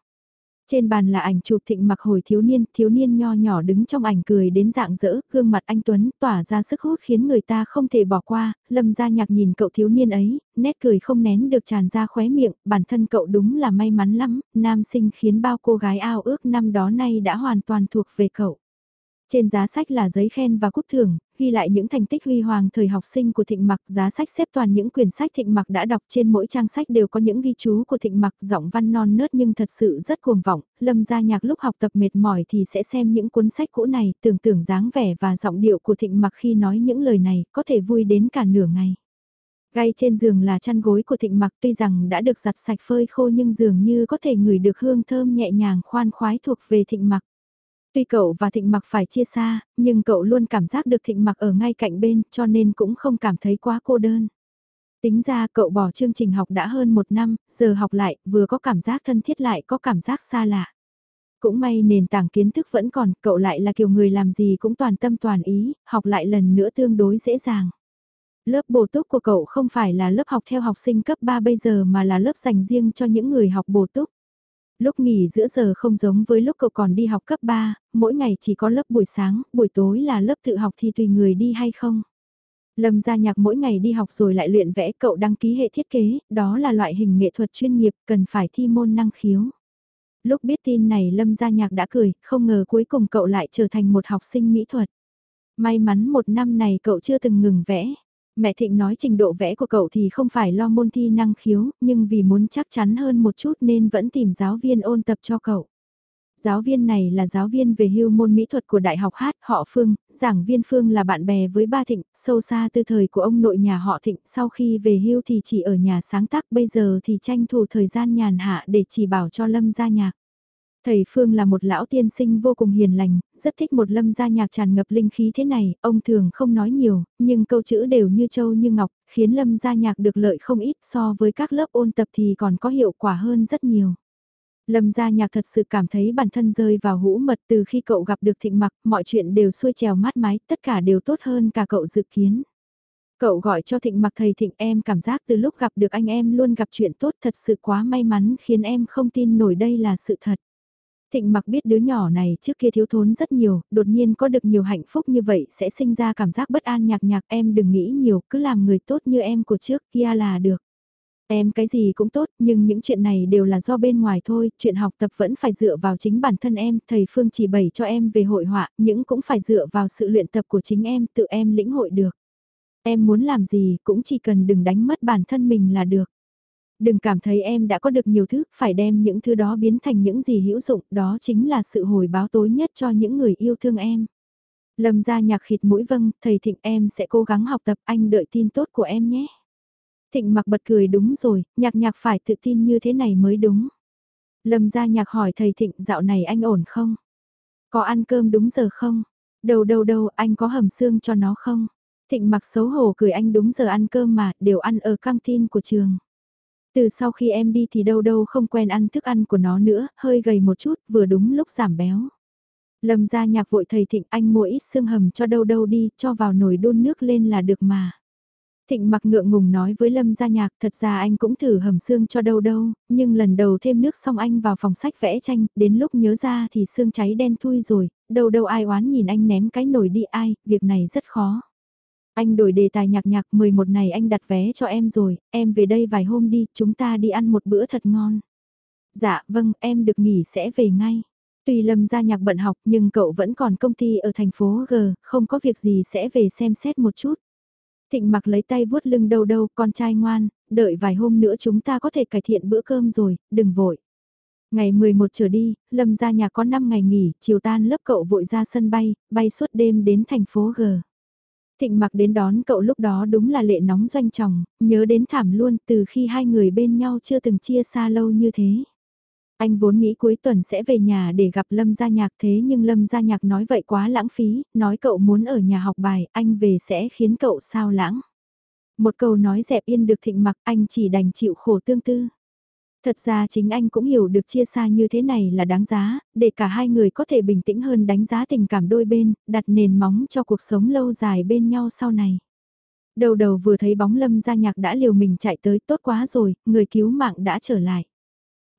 Trên bàn là ảnh chụp thịnh mặc hồi thiếu niên, thiếu niên nho nhỏ đứng trong ảnh cười đến dạng dỡ, gương mặt anh Tuấn tỏa ra sức hút khiến người ta không thể bỏ qua, lâm gia nhạc nhìn cậu thiếu niên ấy, nét cười không nén được tràn ra khóe miệng, bản thân cậu đúng là may mắn lắm, nam sinh khiến bao cô gái ao ước năm đó nay đã hoàn toàn thuộc về cậu. Trên giá sách là giấy khen và cúp thưởng, ghi lại những thành tích huy hoàng thời học sinh của Thịnh Mặc, giá sách xếp toàn những quyển sách Thịnh Mặc đã đọc trên mỗi trang sách đều có những ghi chú của Thịnh Mặc, giọng văn non nớt nhưng thật sự rất cuồng vọng, Lâm gia nhạc lúc học tập mệt mỏi thì sẽ xem những cuốn sách cũ này, tưởng tưởng dáng vẻ và giọng điệu của Thịnh Mặc khi nói những lời này, có thể vui đến cả nửa ngày. Gai trên giường là chăn gối của Thịnh Mặc tuy rằng đã được giặt sạch phơi khô nhưng dường như có thể ngửi được hương thơm nhẹ nhàng khoan khoái thuộc về Thịnh Mặc. Tuy cậu và Thịnh Mặc phải chia xa, nhưng cậu luôn cảm giác được Thịnh Mặc ở ngay cạnh bên cho nên cũng không cảm thấy quá cô đơn. Tính ra cậu bỏ chương trình học đã hơn một năm, giờ học lại, vừa có cảm giác thân thiết lại có cảm giác xa lạ. Cũng may nền tảng kiến thức vẫn còn, cậu lại là kiểu người làm gì cũng toàn tâm toàn ý, học lại lần nữa tương đối dễ dàng. Lớp bổ túc của cậu không phải là lớp học theo học sinh cấp 3 bây giờ mà là lớp dành riêng cho những người học bổ túc. Lúc nghỉ giữa giờ không giống với lúc cậu còn đi học cấp 3, mỗi ngày chỉ có lớp buổi sáng, buổi tối là lớp tự học thì tùy người đi hay không. Lâm gia nhạc mỗi ngày đi học rồi lại luyện vẽ cậu đăng ký hệ thiết kế, đó là loại hình nghệ thuật chuyên nghiệp cần phải thi môn năng khiếu. Lúc biết tin này Lâm gia nhạc đã cười, không ngờ cuối cùng cậu lại trở thành một học sinh mỹ thuật. May mắn một năm này cậu chưa từng ngừng vẽ. Mẹ Thịnh nói trình độ vẽ của cậu thì không phải lo môn thi năng khiếu, nhưng vì muốn chắc chắn hơn một chút nên vẫn tìm giáo viên ôn tập cho cậu. Giáo viên này là giáo viên về hưu môn mỹ thuật của Đại học Hát, họ Phương, giảng viên Phương là bạn bè với ba Thịnh, sâu xa từ thời của ông nội nhà họ Thịnh, sau khi về hưu thì chỉ ở nhà sáng tác, bây giờ thì tranh thủ thời gian nhàn hạ để chỉ bảo cho Lâm gia nhạc. Thầy Phương là một lão tiên sinh vô cùng hiền lành, rất thích một lâm gia nhạc tràn ngập linh khí thế này, ông thường không nói nhiều, nhưng câu chữ đều như châu như ngọc, khiến lâm gia nhạc được lợi không ít so với các lớp ôn tập thì còn có hiệu quả hơn rất nhiều. Lâm gia nhạc thật sự cảm thấy bản thân rơi vào hũ mật từ khi cậu gặp được thịnh mặc, mọi chuyện đều xuôi trèo mát mái, tất cả đều tốt hơn cả cậu dự kiến. Cậu gọi cho thịnh mặc thầy thịnh em cảm giác từ lúc gặp được anh em luôn gặp chuyện tốt thật sự quá may mắn khiến em không tin nổi đây là sự thật. Thịnh mặc biết đứa nhỏ này trước kia thiếu thốn rất nhiều, đột nhiên có được nhiều hạnh phúc như vậy sẽ sinh ra cảm giác bất an nhạc nhạc em đừng nghĩ nhiều, cứ làm người tốt như em của trước kia là được. Em cái gì cũng tốt, nhưng những chuyện này đều là do bên ngoài thôi, chuyện học tập vẫn phải dựa vào chính bản thân em, thầy Phương chỉ bày cho em về hội họa, những cũng phải dựa vào sự luyện tập của chính em, tự em lĩnh hội được. Em muốn làm gì cũng chỉ cần đừng đánh mất bản thân mình là được. Đừng cảm thấy em đã có được nhiều thứ, phải đem những thứ đó biến thành những gì hữu dụng, đó chính là sự hồi báo tối nhất cho những người yêu thương em. Lâm ra nhạc khịt mũi vâng, thầy Thịnh em sẽ cố gắng học tập, anh đợi tin tốt của em nhé. Thịnh mặc bật cười đúng rồi, nhạc nhạc phải tự tin như thế này mới đúng. Lâm ra nhạc hỏi thầy Thịnh dạo này anh ổn không? Có ăn cơm đúng giờ không? đầu đầu đầu anh có hầm xương cho nó không? Thịnh mặc xấu hổ cười anh đúng giờ ăn cơm mà, đều ăn ở căng tin của trường. Từ sau khi em đi thì đâu đâu không quen ăn thức ăn của nó nữa, hơi gầy một chút, vừa đúng lúc giảm béo. Lâm ra nhạc vội thầy Thịnh anh mua ít xương hầm cho đâu đâu đi, cho vào nồi đun nước lên là được mà. Thịnh mặc ngượng ngùng nói với Lâm gia nhạc thật ra anh cũng thử hầm xương cho đâu đâu, nhưng lần đầu thêm nước xong anh vào phòng sách vẽ tranh, đến lúc nhớ ra thì xương cháy đen thui rồi, đâu đâu ai oán nhìn anh ném cái nồi đi ai, việc này rất khó. Anh đổi đề tài nhạc nhạc 11 này anh đặt vé cho em rồi, em về đây vài hôm đi, chúng ta đi ăn một bữa thật ngon. Dạ vâng, em được nghỉ sẽ về ngay. Tùy Lâm ra nhạc bận học nhưng cậu vẫn còn công ty ở thành phố G, không có việc gì sẽ về xem xét một chút. Thịnh mặc lấy tay vuốt lưng đâu đâu, con trai ngoan, đợi vài hôm nữa chúng ta có thể cải thiện bữa cơm rồi, đừng vội. Ngày 11 trở đi, Lâm ra nhà có 5 ngày nghỉ, chiều tan lớp cậu vội ra sân bay, bay suốt đêm đến thành phố G. Thịnh mặc đến đón cậu lúc đó đúng là lệ nóng doanh chồng, nhớ đến thảm luôn từ khi hai người bên nhau chưa từng chia xa lâu như thế. Anh vốn nghĩ cuối tuần sẽ về nhà để gặp Lâm Gia Nhạc thế nhưng Lâm Gia Nhạc nói vậy quá lãng phí, nói cậu muốn ở nhà học bài, anh về sẽ khiến cậu sao lãng. Một câu nói dẹp yên được thịnh mặc anh chỉ đành chịu khổ tương tư. Thật ra chính anh cũng hiểu được chia xa như thế này là đáng giá, để cả hai người có thể bình tĩnh hơn đánh giá tình cảm đôi bên, đặt nền móng cho cuộc sống lâu dài bên nhau sau này. Đầu đầu vừa thấy bóng lâm gia nhạc đã liều mình chạy tới tốt quá rồi, người cứu mạng đã trở lại.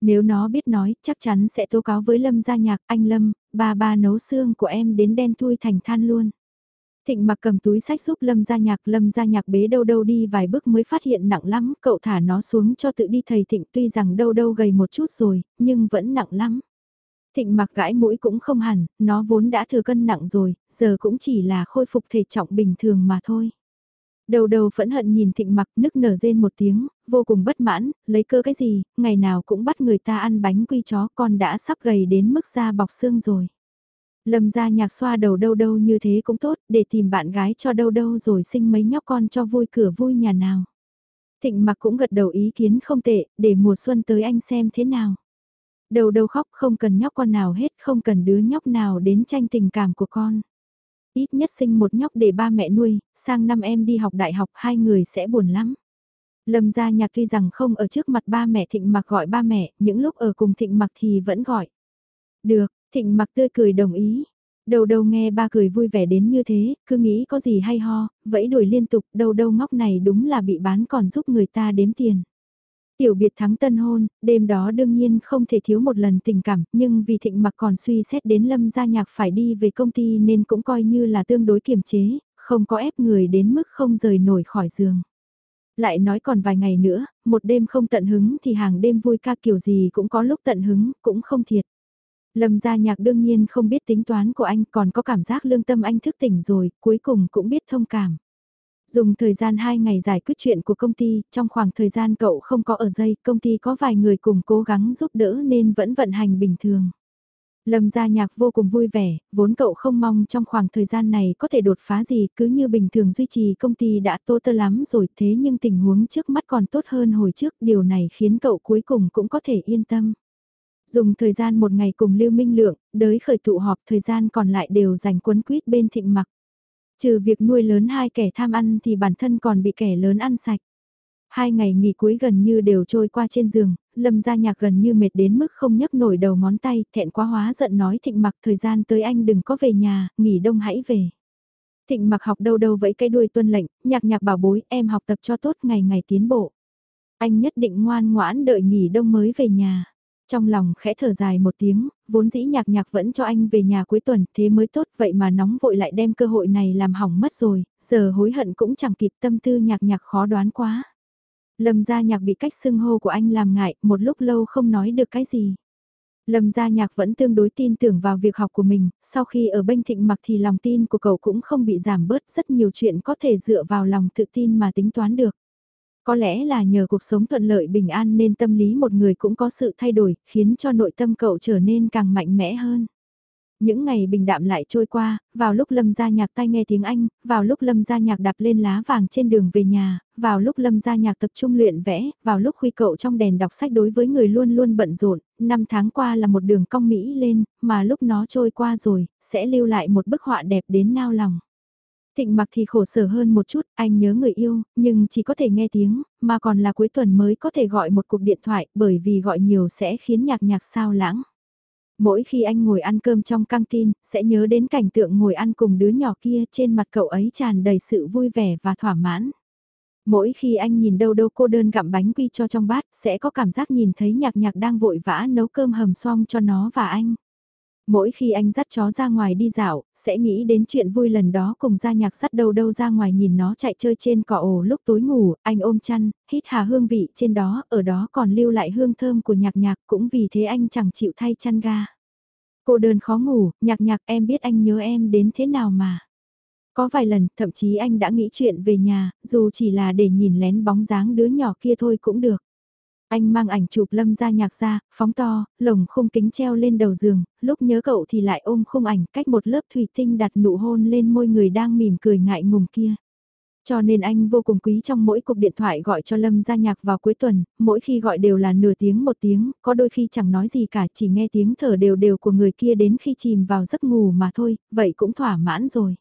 Nếu nó biết nói, chắc chắn sẽ tố cáo với Lâm gia nhạc, anh Lâm, ba ba nấu xương của em đến đen thui thành than luôn. Thịnh mặc cầm túi sách giúp Lâm gia nhạc, Lâm gia nhạc bế đâu đâu đi vài bước mới phát hiện nặng lắm, cậu thả nó xuống cho tự đi thầy Thịnh tuy rằng đâu đâu gầy một chút rồi, nhưng vẫn nặng lắm. Thịnh mặc gãi mũi cũng không hẳn, nó vốn đã thừa cân nặng rồi, giờ cũng chỉ là khôi phục thể trọng bình thường mà thôi. Đầu đầu phẫn hận nhìn thịnh mặc nức nở rên một tiếng, vô cùng bất mãn, lấy cơ cái gì, ngày nào cũng bắt người ta ăn bánh quy chó con đã sắp gầy đến mức da bọc xương rồi. Lâm ra nhạc xoa đầu đâu đâu như thế cũng tốt, để tìm bạn gái cho đâu đâu rồi sinh mấy nhóc con cho vui cửa vui nhà nào. Thịnh mặc cũng gật đầu ý kiến không tệ, để mùa xuân tới anh xem thế nào. Đầu đầu khóc không cần nhóc con nào hết, không cần đứa nhóc nào đến tranh tình cảm của con. Ít nhất sinh một nhóc để ba mẹ nuôi, sang năm em đi học đại học hai người sẽ buồn lắm. Lâm gia nhạc tuy rằng không ở trước mặt ba mẹ thịnh mặc gọi ba mẹ, những lúc ở cùng thịnh mặc thì vẫn gọi. Được, thịnh mặc tươi cười đồng ý. Đầu đầu nghe ba cười vui vẻ đến như thế, cứ nghĩ có gì hay ho, vẫy đuổi liên tục, đầu đầu ngóc này đúng là bị bán còn giúp người ta đếm tiền. Tiểu biệt thắng tân hôn, đêm đó đương nhiên không thể thiếu một lần tình cảm, nhưng vì thịnh mặc còn suy xét đến lâm gia nhạc phải đi về công ty nên cũng coi như là tương đối kiềm chế, không có ép người đến mức không rời nổi khỏi giường. Lại nói còn vài ngày nữa, một đêm không tận hứng thì hàng đêm vui ca kiểu gì cũng có lúc tận hứng, cũng không thiệt. Lâm gia nhạc đương nhiên không biết tính toán của anh còn có cảm giác lương tâm anh thức tỉnh rồi, cuối cùng cũng biết thông cảm. Dùng thời gian 2 ngày giải quyết chuyện của công ty, trong khoảng thời gian cậu không có ở dây, công ty có vài người cùng cố gắng giúp đỡ nên vẫn vận hành bình thường. Lâm gia nhạc vô cùng vui vẻ, vốn cậu không mong trong khoảng thời gian này có thể đột phá gì, cứ như bình thường duy trì công ty đã tốt tơ lắm rồi thế nhưng tình huống trước mắt còn tốt hơn hồi trước, điều này khiến cậu cuối cùng cũng có thể yên tâm. Dùng thời gian một ngày cùng Lưu Minh Lượng, đới khởi tụ họp thời gian còn lại đều dành quấn quýt bên thịnh mặc. Trừ việc nuôi lớn hai kẻ tham ăn thì bản thân còn bị kẻ lớn ăn sạch. Hai ngày nghỉ cuối gần như đều trôi qua trên giường, lâm gia nhạc gần như mệt đến mức không nhấc nổi đầu ngón tay, thẹn quá hóa giận nói thịnh mặc thời gian tới anh đừng có về nhà, nghỉ đông hãy về. Thịnh mặc học đâu đâu vẫy cái đuôi tuân lệnh, nhạc nhạc bảo bối em học tập cho tốt ngày ngày tiến bộ. Anh nhất định ngoan ngoãn đợi nghỉ đông mới về nhà. Trong lòng khẽ thở dài một tiếng, vốn dĩ nhạc nhạc vẫn cho anh về nhà cuối tuần, thế mới tốt vậy mà nóng vội lại đem cơ hội này làm hỏng mất rồi, giờ hối hận cũng chẳng kịp tâm tư nhạc nhạc khó đoán quá. Lâm gia nhạc bị cách xưng hô của anh làm ngại, một lúc lâu không nói được cái gì. Lâm gia nhạc vẫn tương đối tin tưởng vào việc học của mình, sau khi ở bên thịnh mặc thì lòng tin của cậu cũng không bị giảm bớt rất nhiều chuyện có thể dựa vào lòng tự tin mà tính toán được. Có lẽ là nhờ cuộc sống thuận lợi bình an nên tâm lý một người cũng có sự thay đổi, khiến cho nội tâm cậu trở nên càng mạnh mẽ hơn. Những ngày bình đạm lại trôi qua, vào lúc Lâm gia nhạc tai nghe tiếng Anh, vào lúc Lâm gia nhạc đạp lên lá vàng trên đường về nhà, vào lúc Lâm gia nhạc tập trung luyện vẽ, vào lúc khuy cậu trong đèn đọc sách đối với người luôn luôn bận rộn, năm tháng qua là một đường cong Mỹ lên, mà lúc nó trôi qua rồi, sẽ lưu lại một bức họa đẹp đến nao lòng. Thịnh mặc thì khổ sở hơn một chút, anh nhớ người yêu, nhưng chỉ có thể nghe tiếng, mà còn là cuối tuần mới có thể gọi một cuộc điện thoại, bởi vì gọi nhiều sẽ khiến nhạc nhạc sao lãng. Mỗi khi anh ngồi ăn cơm trong căng tin, sẽ nhớ đến cảnh tượng ngồi ăn cùng đứa nhỏ kia trên mặt cậu ấy tràn đầy sự vui vẻ và thỏa mãn. Mỗi khi anh nhìn đâu đâu cô đơn gặm bánh quy cho trong bát, sẽ có cảm giác nhìn thấy nhạc nhạc đang vội vã nấu cơm hầm xong cho nó và anh. Mỗi khi anh dắt chó ra ngoài đi dạo, sẽ nghĩ đến chuyện vui lần đó cùng ra nhạc sắt đâu đâu ra ngoài nhìn nó chạy chơi trên cỏ ổ lúc tối ngủ, anh ôm chăn, hít hà hương vị trên đó, ở đó còn lưu lại hương thơm của nhạc nhạc cũng vì thế anh chẳng chịu thay chăn ga. Cô đơn khó ngủ, nhạc nhạc em biết anh nhớ em đến thế nào mà. Có vài lần, thậm chí anh đã nghĩ chuyện về nhà, dù chỉ là để nhìn lén bóng dáng đứa nhỏ kia thôi cũng được. Anh mang ảnh chụp lâm ra nhạc ra, phóng to, lồng khung kính treo lên đầu giường, lúc nhớ cậu thì lại ôm khung ảnh cách một lớp thủy tinh đặt nụ hôn lên môi người đang mỉm cười ngại ngùng kia. Cho nên anh vô cùng quý trong mỗi cuộc điện thoại gọi cho Lâm ra nhạc vào cuối tuần, mỗi khi gọi đều là nửa tiếng một tiếng, có đôi khi chẳng nói gì cả chỉ nghe tiếng thở đều đều của người kia đến khi chìm vào giấc ngủ mà thôi, vậy cũng thỏa mãn rồi.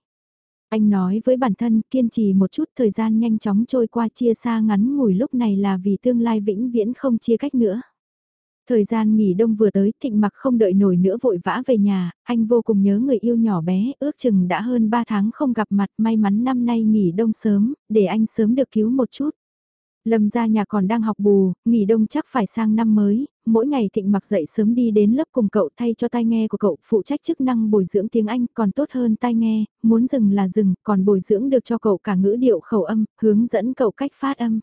Anh nói với bản thân kiên trì một chút thời gian nhanh chóng trôi qua chia xa ngắn ngủi lúc này là vì tương lai vĩnh viễn không chia cách nữa. Thời gian nghỉ đông vừa tới, thịnh mặc không đợi nổi nữa vội vã về nhà, anh vô cùng nhớ người yêu nhỏ bé, ước chừng đã hơn 3 tháng không gặp mặt, may mắn năm nay nghỉ đông sớm, để anh sớm được cứu một chút. Lâm gia nhà còn đang học bù, nghỉ đông chắc phải sang năm mới, mỗi ngày thịnh mặc dậy sớm đi đến lớp cùng cậu thay cho tai nghe của cậu phụ trách chức năng bồi dưỡng tiếng Anh còn tốt hơn tai nghe, muốn dừng là dừng, còn bồi dưỡng được cho cậu cả ngữ điệu khẩu âm, hướng dẫn cậu cách phát âm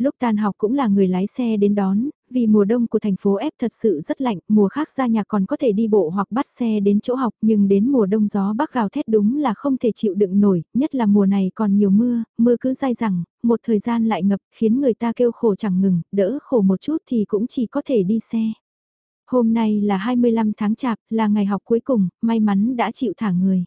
lúc tan học cũng là người lái xe đến đón, vì mùa đông của thành phố F thật sự rất lạnh, mùa khác ra nhà còn có thể đi bộ hoặc bắt xe đến chỗ học, nhưng đến mùa đông gió bắc gào thét đúng là không thể chịu đựng nổi, nhất là mùa này còn nhiều mưa, mưa cứ dai dẳng, một thời gian lại ngập, khiến người ta kêu khổ chẳng ngừng, đỡ khổ một chút thì cũng chỉ có thể đi xe. Hôm nay là 25 tháng chạp, là ngày học cuối cùng, may mắn đã chịu thả người.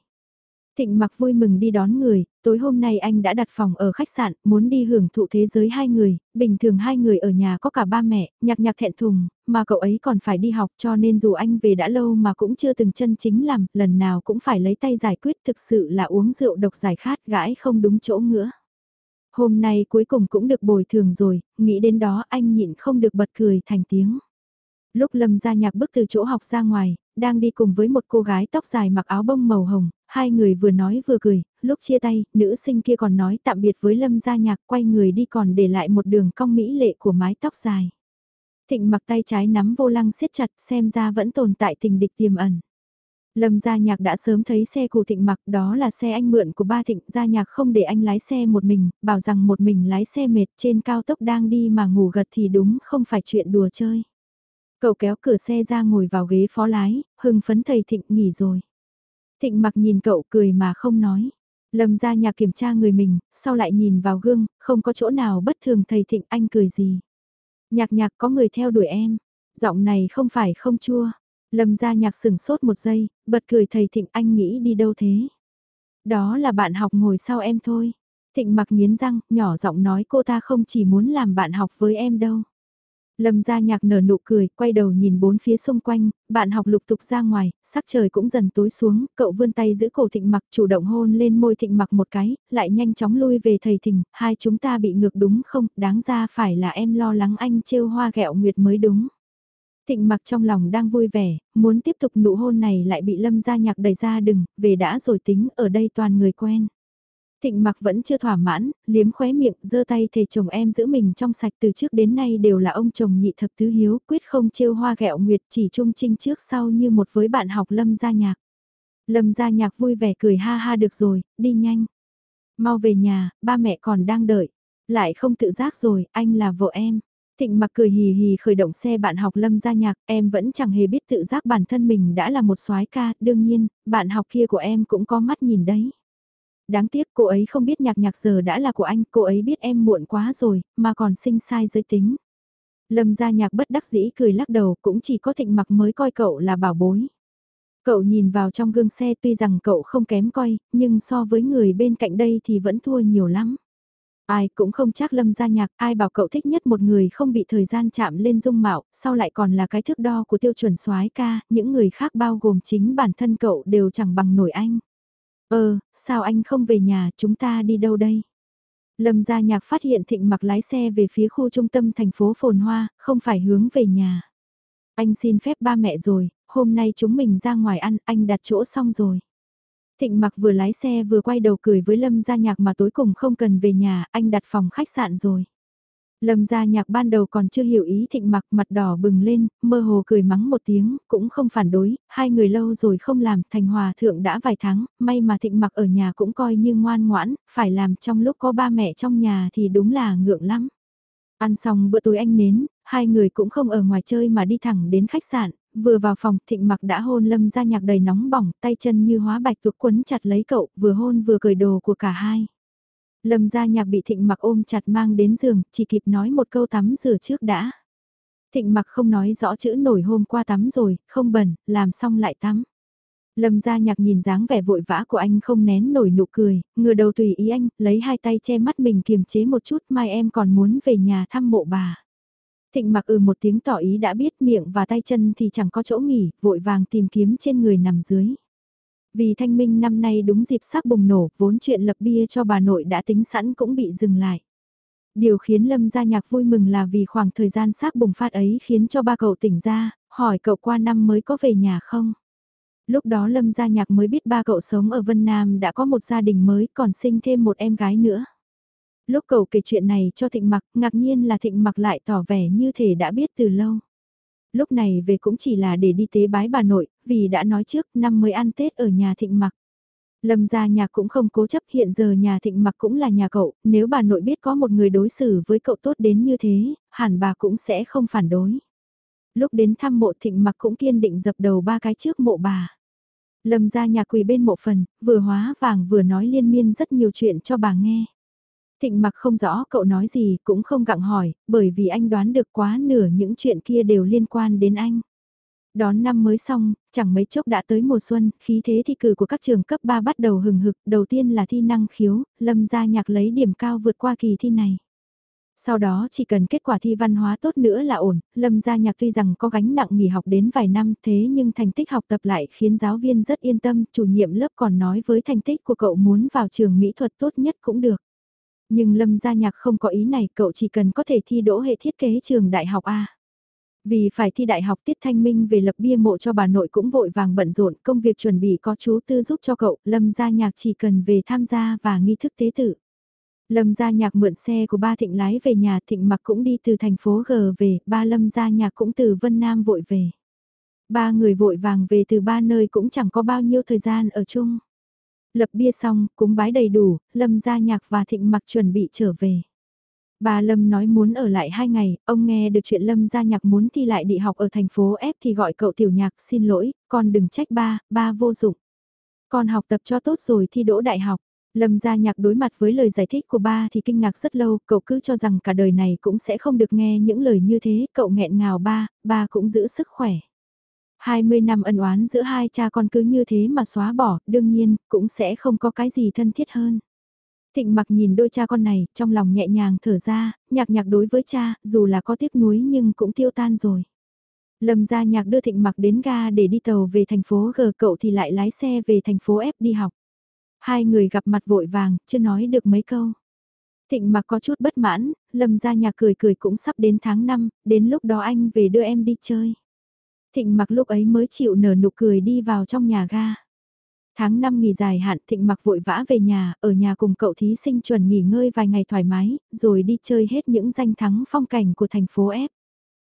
Thịnh mặc vui mừng đi đón người, tối hôm nay anh đã đặt phòng ở khách sạn, muốn đi hưởng thụ thế giới hai người, bình thường hai người ở nhà có cả ba mẹ, nhạc nhạc thẹn thùng, mà cậu ấy còn phải đi học cho nên dù anh về đã lâu mà cũng chưa từng chân chính làm, lần nào cũng phải lấy tay giải quyết thực sự là uống rượu độc giải khát gãi không đúng chỗ nữa. Hôm nay cuối cùng cũng được bồi thường rồi, nghĩ đến đó anh nhịn không được bật cười thành tiếng. Lúc Lâm ra nhạc bước từ chỗ học ra ngoài, đang đi cùng với một cô gái tóc dài mặc áo bông màu hồng, hai người vừa nói vừa cười, lúc chia tay, nữ sinh kia còn nói tạm biệt với Lâm gia nhạc quay người đi còn để lại một đường cong mỹ lệ của mái tóc dài. Thịnh mặc tay trái nắm vô lăng siết chặt xem ra vẫn tồn tại tình địch tiềm ẩn. Lâm Gia Nhạc đã sớm thấy xe của Thịnh mặc đó là xe anh mượn của ba Thịnh Gia Nhạc không để anh lái xe một mình, bảo rằng một mình lái xe mệt trên cao tốc đang đi mà ngủ gật thì đúng không phải chuyện đùa chơi. Cậu kéo cửa xe ra ngồi vào ghế phó lái, hưng phấn thầy Thịnh nghỉ rồi. Thịnh mặc nhìn cậu cười mà không nói. Lâm ra nhà kiểm tra người mình, sau lại nhìn vào gương, không có chỗ nào bất thường thầy Thịnh anh cười gì. Nhạc nhạc có người theo đuổi em, giọng này không phải không chua. Lâm ra nhạc sừng sốt một giây, bật cười thầy Thịnh anh nghĩ đi đâu thế. Đó là bạn học ngồi sau em thôi. Thịnh mặc nghiến răng, nhỏ giọng nói cô ta không chỉ muốn làm bạn học với em đâu. Lâm gia nhạc nở nụ cười, quay đầu nhìn bốn phía xung quanh, bạn học lục tục ra ngoài, sắc trời cũng dần tối xuống, cậu vươn tay giữ cổ thịnh mặc chủ động hôn lên môi thịnh mặc một cái, lại nhanh chóng lui về thầy thịnh, hai chúng ta bị ngược đúng không, đáng ra phải là em lo lắng anh trêu hoa gẹo nguyệt mới đúng. Thịnh mặc trong lòng đang vui vẻ, muốn tiếp tục nụ hôn này lại bị lâm gia nhạc đẩy ra đừng, về đã rồi tính, ở đây toàn người quen. Thịnh mặc vẫn chưa thỏa mãn, liếm khóe miệng, giơ tay thề chồng em giữ mình trong sạch từ trước đến nay đều là ông chồng nhị thập tứ hiếu, quyết không trêu hoa gẹo nguyệt chỉ trung trinh trước sau như một với bạn học Lâm gia nhạc. Lâm gia nhạc vui vẻ cười ha ha được rồi, đi nhanh. Mau về nhà, ba mẹ còn đang đợi. Lại không tự giác rồi, anh là vợ em. Thịnh mặc cười hì hì khởi động xe bạn học lâm gia nhạc, em vẫn chẳng hề biết tự giác bản thân mình đã là một soái ca, đương nhiên, bạn học kia của em cũng có mắt nhìn đấy. Đáng tiếc cô ấy không biết nhạc nhạc giờ đã là của anh, cô ấy biết em muộn quá rồi, mà còn sinh sai giới tính. Lâm gia nhạc bất đắc dĩ cười lắc đầu cũng chỉ có thịnh mặc mới coi cậu là bảo bối. Cậu nhìn vào trong gương xe tuy rằng cậu không kém coi, nhưng so với người bên cạnh đây thì vẫn thua nhiều lắm. Ai cũng không chắc lâm gia nhạc, ai bảo cậu thích nhất một người không bị thời gian chạm lên dung mạo, sau lại còn là cái thước đo của tiêu chuẩn soái ca, những người khác bao gồm chính bản thân cậu đều chẳng bằng nổi anh. Ờ, sao anh không về nhà, chúng ta đi đâu đây? Lâm gia nhạc phát hiện thịnh mặc lái xe về phía khu trung tâm thành phố Phồn Hoa, không phải hướng về nhà. Anh xin phép ba mẹ rồi, hôm nay chúng mình ra ngoài ăn, anh đặt chỗ xong rồi. Thịnh mặc vừa lái xe vừa quay đầu cười với Lâm gia nhạc mà tối cùng không cần về nhà, anh đặt phòng khách sạn rồi. Lâm gia nhạc ban đầu còn chưa hiểu ý thịnh mặc mặt đỏ bừng lên, mơ hồ cười mắng một tiếng, cũng không phản đối, hai người lâu rồi không làm, thành hòa thượng đã vài tháng, may mà thịnh mặc ở nhà cũng coi như ngoan ngoãn, phải làm trong lúc có ba mẹ trong nhà thì đúng là ngượng lắm. Ăn xong bữa tối anh nến, hai người cũng không ở ngoài chơi mà đi thẳng đến khách sạn, vừa vào phòng thịnh mặc đã hôn lâm gia nhạc đầy nóng bỏng, tay chân như hóa bạch tuộc quấn chặt lấy cậu, vừa hôn vừa cởi đồ của cả hai. Lâm gia nhạc bị thịnh mặc ôm chặt mang đến giường, chỉ kịp nói một câu tắm rửa trước đã. Thịnh mặc không nói rõ chữ nổi hôm qua tắm rồi, không bẩn, làm xong lại tắm. Lâm gia nhạc nhìn dáng vẻ vội vã của anh không nén nổi nụ cười, ngừa đầu tùy ý anh, lấy hai tay che mắt mình kiềm chế một chút mai em còn muốn về nhà thăm mộ bà. Thịnh mặc ừ một tiếng tỏ ý đã biết miệng và tay chân thì chẳng có chỗ nghỉ, vội vàng tìm kiếm trên người nằm dưới. Vì thanh minh năm nay đúng dịp sắp bùng nổ, vốn chuyện lập bia cho bà nội đã tính sẵn cũng bị dừng lại. Điều khiến Lâm gia nhạc vui mừng là vì khoảng thời gian sắp bùng phát ấy khiến cho ba cậu tỉnh ra, hỏi cậu qua năm mới có về nhà không? Lúc đó Lâm gia nhạc mới biết ba cậu sống ở Vân Nam đã có một gia đình mới còn sinh thêm một em gái nữa. Lúc cậu kể chuyện này cho thịnh mặc, ngạc nhiên là thịnh mặc lại tỏ vẻ như thể đã biết từ lâu. Lúc này về cũng chỉ là để đi tế bái bà nội, vì đã nói trước năm mới ăn Tết ở nhà thịnh mặc. Lâm gia nhà cũng không cố chấp hiện giờ nhà thịnh mặc cũng là nhà cậu, nếu bà nội biết có một người đối xử với cậu tốt đến như thế, hẳn bà cũng sẽ không phản đối. Lúc đến thăm mộ thịnh mặc cũng kiên định dập đầu ba cái trước mộ bà. Lâm gia nhà quỳ bên mộ phần, vừa hóa vàng vừa nói liên miên rất nhiều chuyện cho bà nghe. Thịnh mặc không rõ cậu nói gì cũng không gặng hỏi, bởi vì anh đoán được quá nửa những chuyện kia đều liên quan đến anh. Đón năm mới xong, chẳng mấy chốc đã tới mùa xuân, khí thế thi cử của các trường cấp 3 bắt đầu hừng hực, đầu tiên là thi năng khiếu, lâm gia nhạc lấy điểm cao vượt qua kỳ thi này. Sau đó chỉ cần kết quả thi văn hóa tốt nữa là ổn, Lâm Gia Nhạc tuy rằng có gánh nặng nghỉ học đến vài năm thế nhưng thành tích học tập lại khiến giáo viên rất yên tâm, chủ nhiệm lớp còn nói với thành tích của cậu muốn vào trường mỹ thuật tốt nhất cũng được. Nhưng Lâm Gia Nhạc không có ý này, cậu chỉ cần có thể thi đỗ hệ thiết kế trường đại học A. Vì phải thi đại học Tiết Thanh Minh về lập bia mộ cho bà nội cũng vội vàng bận rộn, công việc chuẩn bị có chú tư giúp cho cậu, Lâm Gia Nhạc chỉ cần về tham gia và nghi thức tế tử Lâm gia nhạc mượn xe của ba thịnh lái về nhà thịnh mặc cũng đi từ thành phố G về, ba lâm gia nhạc cũng từ Vân Nam vội về. Ba người vội vàng về từ ba nơi cũng chẳng có bao nhiêu thời gian ở chung. Lập bia xong, cúng bái đầy đủ, Lâm gia nhạc và thịnh mặc chuẩn bị trở về. Bà Lâm nói muốn ở lại hai ngày, ông nghe được chuyện Lâm gia nhạc muốn thi lại đi học ở thành phố F thì gọi cậu tiểu nhạc xin lỗi, con đừng trách ba, ba vô dụng. Con học tập cho tốt rồi thi đỗ đại học. Lâm gia nhạc đối mặt với lời giải thích của ba thì kinh ngạc rất lâu, cậu cứ cho rằng cả đời này cũng sẽ không được nghe những lời như thế, cậu nghẹn ngào ba, ba cũng giữ sức khỏe. 20 năm ân oán giữa hai cha con cứ như thế mà xóa bỏ, đương nhiên, cũng sẽ không có cái gì thân thiết hơn. Thịnh mặc nhìn đôi cha con này, trong lòng nhẹ nhàng thở ra, nhạc nhạc đối với cha, dù là có tiếc nuối nhưng cũng tiêu tan rồi. Lâm gia nhạc đưa thịnh mặc đến ga để đi tàu về thành phố G cậu thì lại lái xe về thành phố F đi học. Hai người gặp mặt vội vàng, chưa nói được mấy câu. Thịnh mặc có chút bất mãn, lâm ra nhạc cười cười cũng sắp đến tháng 5, đến lúc đó anh về đưa em đi chơi. Thịnh mặc lúc ấy mới chịu nở nụ cười đi vào trong nhà ga. Tháng 5 nghỉ dài hạn thịnh mặc vội vã về nhà, ở nhà cùng cậu thí sinh chuẩn nghỉ ngơi vài ngày thoải mái, rồi đi chơi hết những danh thắng phong cảnh của thành phố F.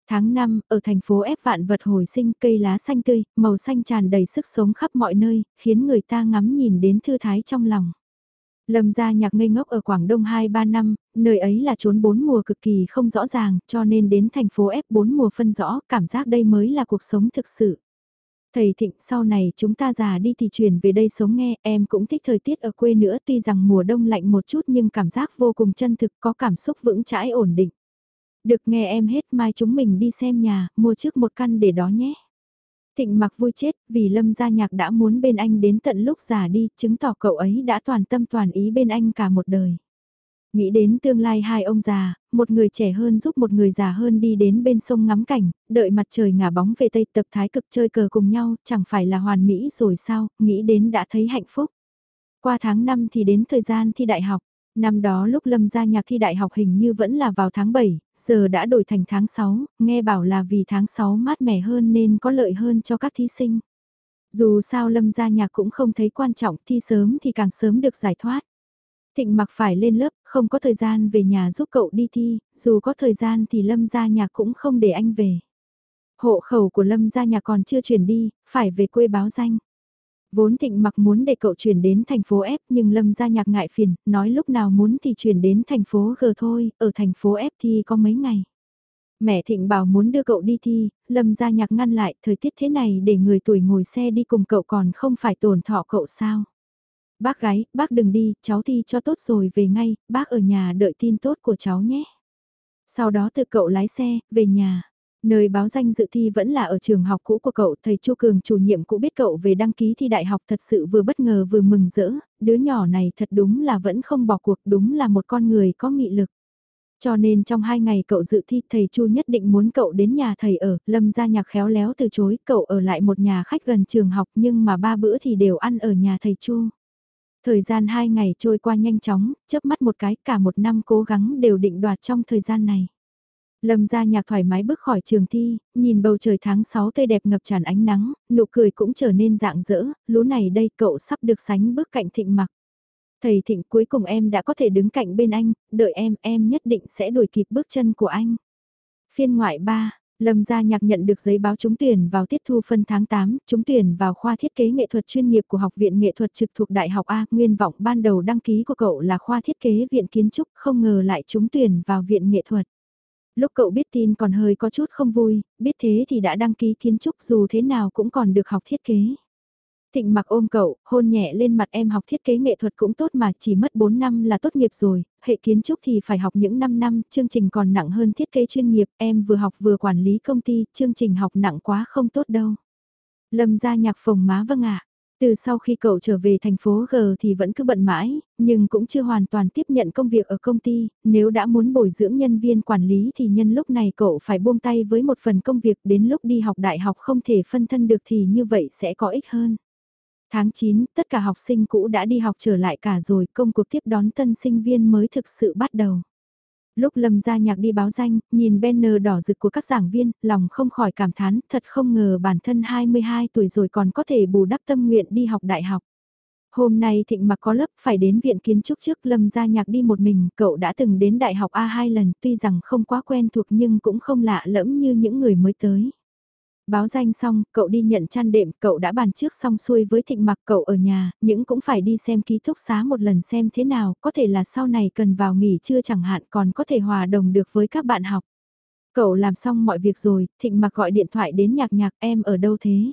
Tháng 5, ở thành phố ép vạn vật hồi sinh cây lá xanh tươi, màu xanh tràn đầy sức sống khắp mọi nơi, khiến người ta ngắm nhìn đến thư thái trong lòng. Lâm gia nhạc ngây ngốc ở Quảng Đông 2-3 năm, nơi ấy là trốn bốn mùa cực kỳ không rõ ràng, cho nên đến thành phố ép bốn mùa phân rõ, cảm giác đây mới là cuộc sống thực sự. Thầy Thịnh sau này chúng ta già đi thì chuyển về đây sống nghe, em cũng thích thời tiết ở quê nữa tuy rằng mùa đông lạnh một chút nhưng cảm giác vô cùng chân thực có cảm xúc vững chãi ổn định. Được nghe em hết mai chúng mình đi xem nhà, mua trước một căn để đó nhé. Thịnh mặc vui chết vì lâm gia nhạc đã muốn bên anh đến tận lúc già đi, chứng tỏ cậu ấy đã toàn tâm toàn ý bên anh cả một đời. Nghĩ đến tương lai hai ông già, một người trẻ hơn giúp một người già hơn đi đến bên sông ngắm cảnh, đợi mặt trời ngả bóng về tây tập thái cực chơi cờ cùng nhau, chẳng phải là hoàn mỹ rồi sao, nghĩ đến đã thấy hạnh phúc. Qua tháng 5 thì đến thời gian thi đại học, Năm đó lúc Lâm gia nhạc thi đại học hình như vẫn là vào tháng 7, giờ đã đổi thành tháng 6, nghe bảo là vì tháng 6 mát mẻ hơn nên có lợi hơn cho các thí sinh. Dù sao Lâm gia nhạc cũng không thấy quan trọng thi sớm thì càng sớm được giải thoát. Thịnh mặc phải lên lớp, không có thời gian về nhà giúp cậu đi thi, dù có thời gian thì Lâm gia nhạc cũng không để anh về. Hộ khẩu của Lâm gia nhạc còn chưa chuyển đi, phải về quê báo danh. Vốn thịnh mặc muốn để cậu chuyển đến thành phố F nhưng Lâm gia nhạc ngại phiền, nói lúc nào muốn thì chuyển đến thành phố G thôi, ở thành phố F thì có mấy ngày. Mẹ thịnh bảo muốn đưa cậu đi thi, Lâm gia nhạc ngăn lại, thời tiết thế này để người tuổi ngồi xe đi cùng cậu còn không phải tổn thọ cậu sao. Bác gái, bác đừng đi, cháu thi cho tốt rồi về ngay, bác ở nhà đợi tin tốt của cháu nhé. Sau đó từ cậu lái xe, về nhà. Nơi báo danh dự thi vẫn là ở trường học cũ của cậu, thầy Chu Cường chủ nhiệm cũng biết cậu về đăng ký thi đại học thật sự vừa bất ngờ vừa mừng rỡ, đứa nhỏ này thật đúng là vẫn không bỏ cuộc, đúng là một con người có nghị lực. Cho nên trong hai ngày cậu dự thi thầy Chu nhất định muốn cậu đến nhà thầy ở, lâm ra nhạc khéo léo từ chối, cậu ở lại một nhà khách gần trường học nhưng mà ba bữa thì đều ăn ở nhà thầy Chu. Thời gian hai ngày trôi qua nhanh chóng, chớp mắt một cái cả một năm cố gắng đều định đoạt trong thời gian này. Lâm gia nhạc thoải mái bước khỏi trường thi, nhìn bầu trời tháng 6 tươi đẹp ngập tràn ánh nắng, nụ cười cũng trở nên dạng dỡ, lú này đây cậu sắp được sánh bước cạnh thịnh mặc. Thầy Thịnh cuối cùng em đã có thể đứng cạnh bên anh, đợi em, em nhất định sẽ đuổi kịp bước chân của anh. Phiên ngoại 3, Lâm Gia Nhạc nhận được giấy báo trúng tuyển vào tiết thu phân tháng 8, trúng tuyển vào khoa thiết kế nghệ thuật chuyên nghiệp của Học viện Nghệ thuật trực thuộc Đại học A. Nguyên vọng ban đầu đăng ký của cậu là khoa thiết kế viện kiến trúc, không ngờ lại trúng tuyển vào viện nghệ thuật. Lúc cậu biết tin còn hơi có chút không vui, biết thế thì đã đăng ký kiến trúc dù thế nào cũng còn được học thiết kế. Thịnh mặc ôm cậu, hôn nhẹ lên mặt em học thiết kế nghệ thuật cũng tốt mà chỉ mất 4 năm là tốt nghiệp rồi, hệ kiến trúc thì phải học những 5 năm, chương trình còn nặng hơn thiết kế chuyên nghiệp, em vừa học vừa quản lý công ty, chương trình học nặng quá không tốt đâu. Lâm ra nhạc phồng má vâng ạ. Từ sau khi cậu trở về thành phố G thì vẫn cứ bận mãi, nhưng cũng chưa hoàn toàn tiếp nhận công việc ở công ty, nếu đã muốn bồi dưỡng nhân viên quản lý thì nhân lúc này cậu phải buông tay với một phần công việc đến lúc đi học đại học không thể phân thân được thì như vậy sẽ có ích hơn. Tháng 9, tất cả học sinh cũ đã đi học trở lại cả rồi, công cuộc tiếp đón tân sinh viên mới thực sự bắt đầu. Lúc Lâm gia nhạc đi báo danh, nhìn banner đỏ rực của các giảng viên, lòng không khỏi cảm thán, thật không ngờ bản thân 22 tuổi rồi còn có thể bù đắp tâm nguyện đi học đại học. Hôm nay Thịnh mặc có lớp phải đến viện kiến trúc trước Lâm gia nhạc đi một mình, cậu đã từng đến đại học A hai lần tuy rằng không quá quen thuộc nhưng cũng không lạ lẫm như những người mới tới. Báo danh xong, cậu đi nhận chăn đệm, cậu đã bàn trước xong xuôi với thịnh mặc cậu ở nhà, những cũng phải đi xem ký túc xá một lần xem thế nào, có thể là sau này cần vào nghỉ trưa chẳng hạn còn có thể hòa đồng được với các bạn học. Cậu làm xong mọi việc rồi, thịnh mặc gọi điện thoại đến nhạc nhạc em ở đâu thế?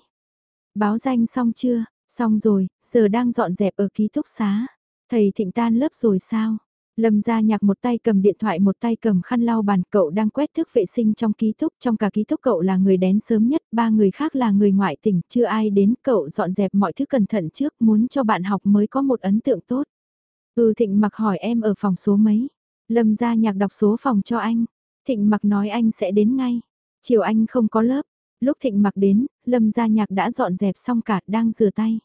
Báo danh xong chưa? Xong rồi, giờ đang dọn dẹp ở ký túc xá. Thầy thịnh tan lớp rồi sao? Lâm gia nhạc một tay cầm điện thoại một tay cầm khăn lau bàn cậu đang quét thức vệ sinh trong ký túc. Trong cả ký túc cậu là người đến sớm nhất, ba người khác là người ngoại tỉnh, chưa ai đến. Cậu dọn dẹp mọi thứ cẩn thận trước muốn cho bạn học mới có một ấn tượng tốt. Ừ Thịnh mặc hỏi em ở phòng số mấy. Lâm gia nhạc đọc số phòng cho anh. Thịnh mặc nói anh sẽ đến ngay. Chiều anh không có lớp. Lúc Thịnh mặc đến, Lâm gia nhạc đã dọn dẹp xong cả đang rửa tay.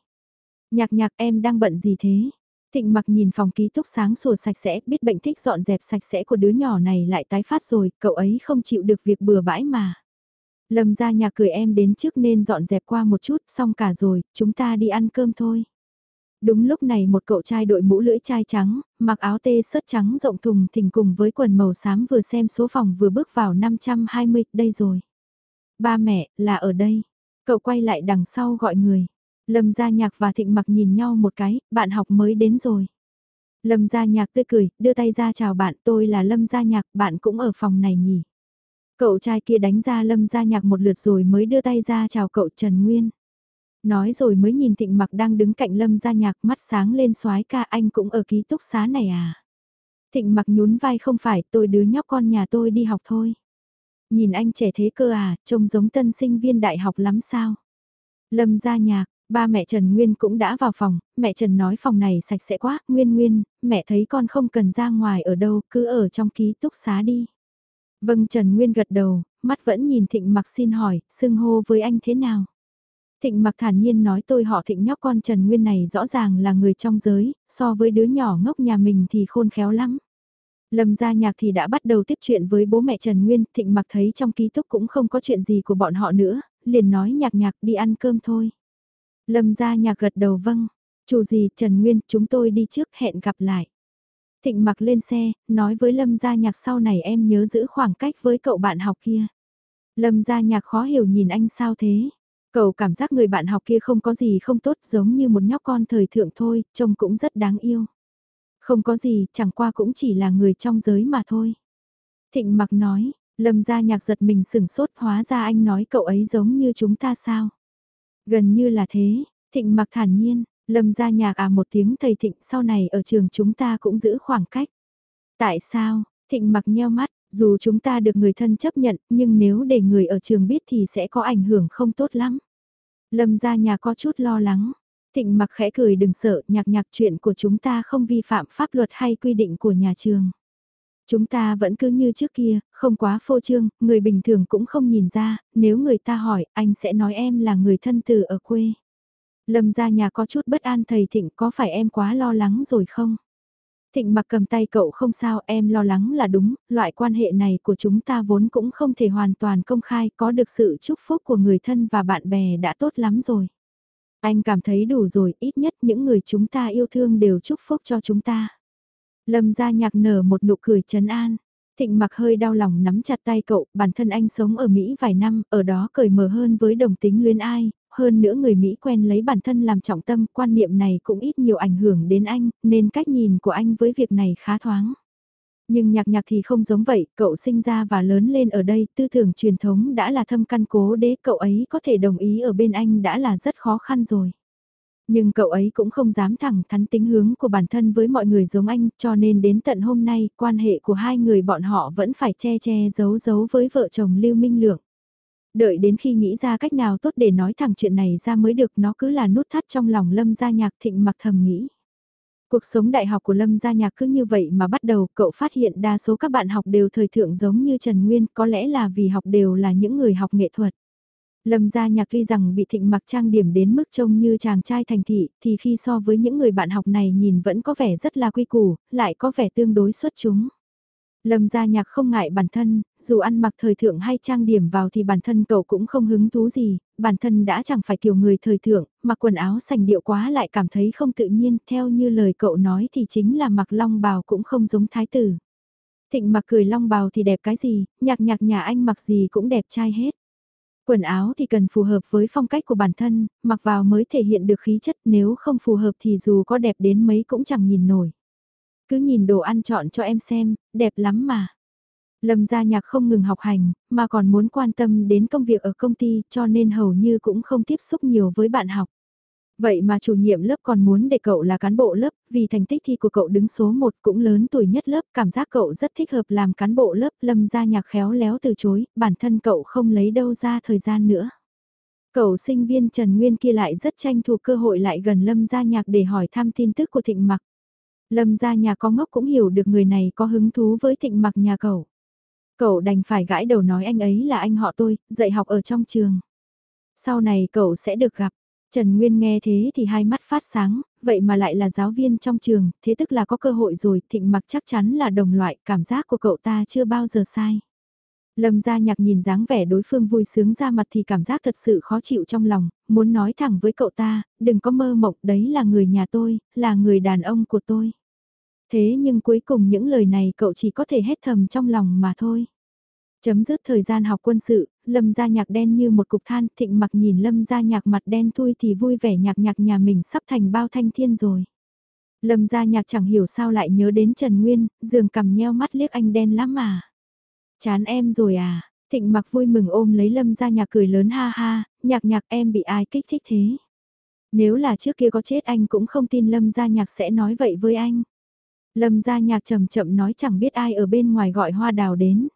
Nhạc nhạc em đang bận gì thế? Thịnh mặc nhìn phòng ký túc sáng sủa sạch sẽ, biết bệnh thích dọn dẹp sạch sẽ của đứa nhỏ này lại tái phát rồi, cậu ấy không chịu được việc bừa bãi mà. Lâm ra nhà cười em đến trước nên dọn dẹp qua một chút, xong cả rồi, chúng ta đi ăn cơm thôi. Đúng lúc này một cậu trai đội mũ lưỡi chai trắng, mặc áo tê sớt trắng rộng thùng thình cùng với quần màu xám vừa xem số phòng vừa bước vào 520, đây rồi. Ba mẹ, là ở đây. Cậu quay lại đằng sau gọi người. Lâm Gia Nhạc và Thịnh Mặc nhìn nhau một cái, bạn học mới đến rồi. Lâm Gia Nhạc tươi cười, đưa tay ra chào bạn, tôi là Lâm Gia Nhạc, bạn cũng ở phòng này nhỉ. Cậu trai kia đánh ra Lâm Gia Nhạc một lượt rồi mới đưa tay ra chào cậu Trần Nguyên. Nói rồi mới nhìn Thịnh Mặc đang đứng cạnh Lâm Gia Nhạc mắt sáng lên soái ca anh cũng ở ký túc xá này à. Thịnh Mặc nhún vai không phải tôi đứa nhóc con nhà tôi đi học thôi. Nhìn anh trẻ thế cơ à, trông giống tân sinh viên đại học lắm sao. Lâm Gia Nhạc, Ba mẹ Trần Nguyên cũng đã vào phòng, mẹ Trần nói phòng này sạch sẽ quá, Nguyên Nguyên, mẹ thấy con không cần ra ngoài ở đâu, cứ ở trong ký túc xá đi. Vâng Trần Nguyên gật đầu, mắt vẫn nhìn Thịnh Mặc xin hỏi, xưng hô với anh thế nào? Thịnh Mặc thản nhiên nói tôi họ Thịnh nhóc con Trần Nguyên này rõ ràng là người trong giới, so với đứa nhỏ ngốc nhà mình thì khôn khéo lắm. Lâm gia nhạc thì đã bắt đầu tiếp chuyện với bố mẹ Trần Nguyên, Thịnh Mặc thấy trong ký túc cũng không có chuyện gì của bọn họ nữa, liền nói nhạc nhạc đi ăn cơm thôi. Lâm gia nhạc gật đầu vâng. Chủ gì Trần Nguyên, chúng tôi đi trước hẹn gặp lại. Thịnh mặc lên xe, nói với Lâm gia nhạc sau này em nhớ giữ khoảng cách với cậu bạn học kia. Lâm gia nhạc khó hiểu nhìn anh sao thế. Cậu cảm giác người bạn học kia không có gì không tốt giống như một nhóc con thời thượng thôi, trông cũng rất đáng yêu. Không có gì, chẳng qua cũng chỉ là người trong giới mà thôi. Thịnh mặc nói, Lâm gia nhạc giật mình sửng sốt hóa ra anh nói cậu ấy giống như chúng ta sao. Gần như là thế, thịnh mặc thản nhiên, lâm ra nhạc à một tiếng thầy thịnh sau này ở trường chúng ta cũng giữ khoảng cách. Tại sao, thịnh mặc nheo mắt, dù chúng ta được người thân chấp nhận nhưng nếu để người ở trường biết thì sẽ có ảnh hưởng không tốt lắm. Lâm ra nhà có chút lo lắng. Thịnh mặc khẽ cười đừng sợ nhạc nhạc chuyện của chúng ta không vi phạm pháp luật hay quy định của nhà trường. Chúng ta vẫn cứ như trước kia, không quá phô trương, người bình thường cũng không nhìn ra, nếu người ta hỏi, anh sẽ nói em là người thân từ ở quê. Lâm ra nhà có chút bất an thầy Thịnh có phải em quá lo lắng rồi không? Thịnh mặc cầm tay cậu không sao em lo lắng là đúng, loại quan hệ này của chúng ta vốn cũng không thể hoàn toàn công khai có được sự chúc phúc của người thân và bạn bè đã tốt lắm rồi. Anh cảm thấy đủ rồi, ít nhất những người chúng ta yêu thương đều chúc phúc cho chúng ta. Lâm gia nhạc nở một nụ cười trấn an. Thịnh mặc hơi đau lòng nắm chặt tay cậu, bản thân anh sống ở Mỹ vài năm, ở đó cởi mở hơn với đồng tính luyến ai, hơn nữa người Mỹ quen lấy bản thân làm trọng tâm, quan niệm này cũng ít nhiều ảnh hưởng đến anh, nên cách nhìn của anh với việc này khá thoáng. Nhưng nhạc nhạc thì không giống vậy, cậu sinh ra và lớn lên ở đây, tư tưởng truyền thống đã là thâm căn cố đế, cậu ấy có thể đồng ý ở bên anh đã là rất khó khăn rồi. Nhưng cậu ấy cũng không dám thẳng thắn tính hướng của bản thân với mọi người giống anh, cho nên đến tận hôm nay, quan hệ của hai người bọn họ vẫn phải che che giấu giấu với vợ chồng Lưu Minh Lượng. Đợi đến khi nghĩ ra cách nào tốt để nói thẳng chuyện này ra mới được nó cứ là nút thắt trong lòng Lâm gia nhạc thịnh mặc thầm nghĩ. Cuộc sống đại học của Lâm gia nhạc cứ như vậy mà bắt đầu cậu phát hiện đa số các bạn học đều thời thượng giống như Trần Nguyên có lẽ là vì học đều là những người học nghệ thuật. Lâm gia nhạc tuy rằng bị thịnh mặc trang điểm đến mức trông như chàng trai thành thị thì khi so với những người bạn học này nhìn vẫn có vẻ rất là quy củ, lại có vẻ tương đối xuất chúng. Lâm gia nhạc không ngại bản thân, dù ăn mặc thời thượng hay trang điểm vào thì bản thân cậu cũng không hứng thú gì, bản thân đã chẳng phải kiểu người thời thượng, mặc quần áo sành điệu quá lại cảm thấy không tự nhiên, theo như lời cậu nói thì chính là mặc long bào cũng không giống thái tử. Thịnh mặc cười long bào thì đẹp cái gì, nhạc nhạc nhà anh mặc gì cũng đẹp trai hết. Quần áo thì cần phù hợp với phong cách của bản thân, mặc vào mới thể hiện được khí chất nếu không phù hợp thì dù có đẹp đến mấy cũng chẳng nhìn nổi. Cứ nhìn đồ ăn chọn cho em xem, đẹp lắm mà. Lâm gia nhạc không ngừng học hành, mà còn muốn quan tâm đến công việc ở công ty cho nên hầu như cũng không tiếp xúc nhiều với bạn học. Vậy mà chủ nhiệm lớp còn muốn để cậu là cán bộ lớp, vì thành tích thi của cậu đứng số 1 cũng lớn tuổi nhất lớp, cảm giác cậu rất thích hợp làm cán bộ lớp, lâm gia nhạc khéo léo từ chối, bản thân cậu không lấy đâu ra thời gian nữa. Cậu sinh viên Trần Nguyên kia lại rất tranh thủ cơ hội lại gần lâm gia nhạc để hỏi thăm tin tức của thịnh mặc. Lâm gia nhà có ngốc cũng hiểu được người này có hứng thú với thịnh mặc nhà cậu. Cậu đành phải gãi đầu nói anh ấy là anh họ tôi, dạy học ở trong trường. Sau này cậu sẽ được gặp. Trần Nguyên nghe thế thì hai mắt phát sáng, vậy mà lại là giáo viên trong trường, thế tức là có cơ hội rồi, thịnh mặc chắc chắn là đồng loại, cảm giác của cậu ta chưa bao giờ sai. Lâm gia nhạc nhìn dáng vẻ đối phương vui sướng ra mặt thì cảm giác thật sự khó chịu trong lòng, muốn nói thẳng với cậu ta, đừng có mơ mộng đấy là người nhà tôi, là người đàn ông của tôi. Thế nhưng cuối cùng những lời này cậu chỉ có thể hét thầm trong lòng mà thôi. Chấm dứt thời gian học quân sự, lâm gia nhạc đen như một cục than, thịnh mặc nhìn lâm gia nhạc mặt đen thui thì vui vẻ nhạc nhạc nhà mình sắp thành bao thanh thiên rồi. Lâm gia nhạc chẳng hiểu sao lại nhớ đến Trần Nguyên, giường cầm nheo mắt liếc anh đen lắm mà. Chán em rồi à, thịnh mặc vui mừng ôm lấy lâm gia nhạc cười lớn ha ha, nhạc nhạc em bị ai kích thích thế. Nếu là trước kia có chết anh cũng không tin lâm gia nhạc sẽ nói vậy với anh. Lâm gia nhạc chậm chậm nói chẳng biết ai ở bên ngoài gọi hoa đào đến.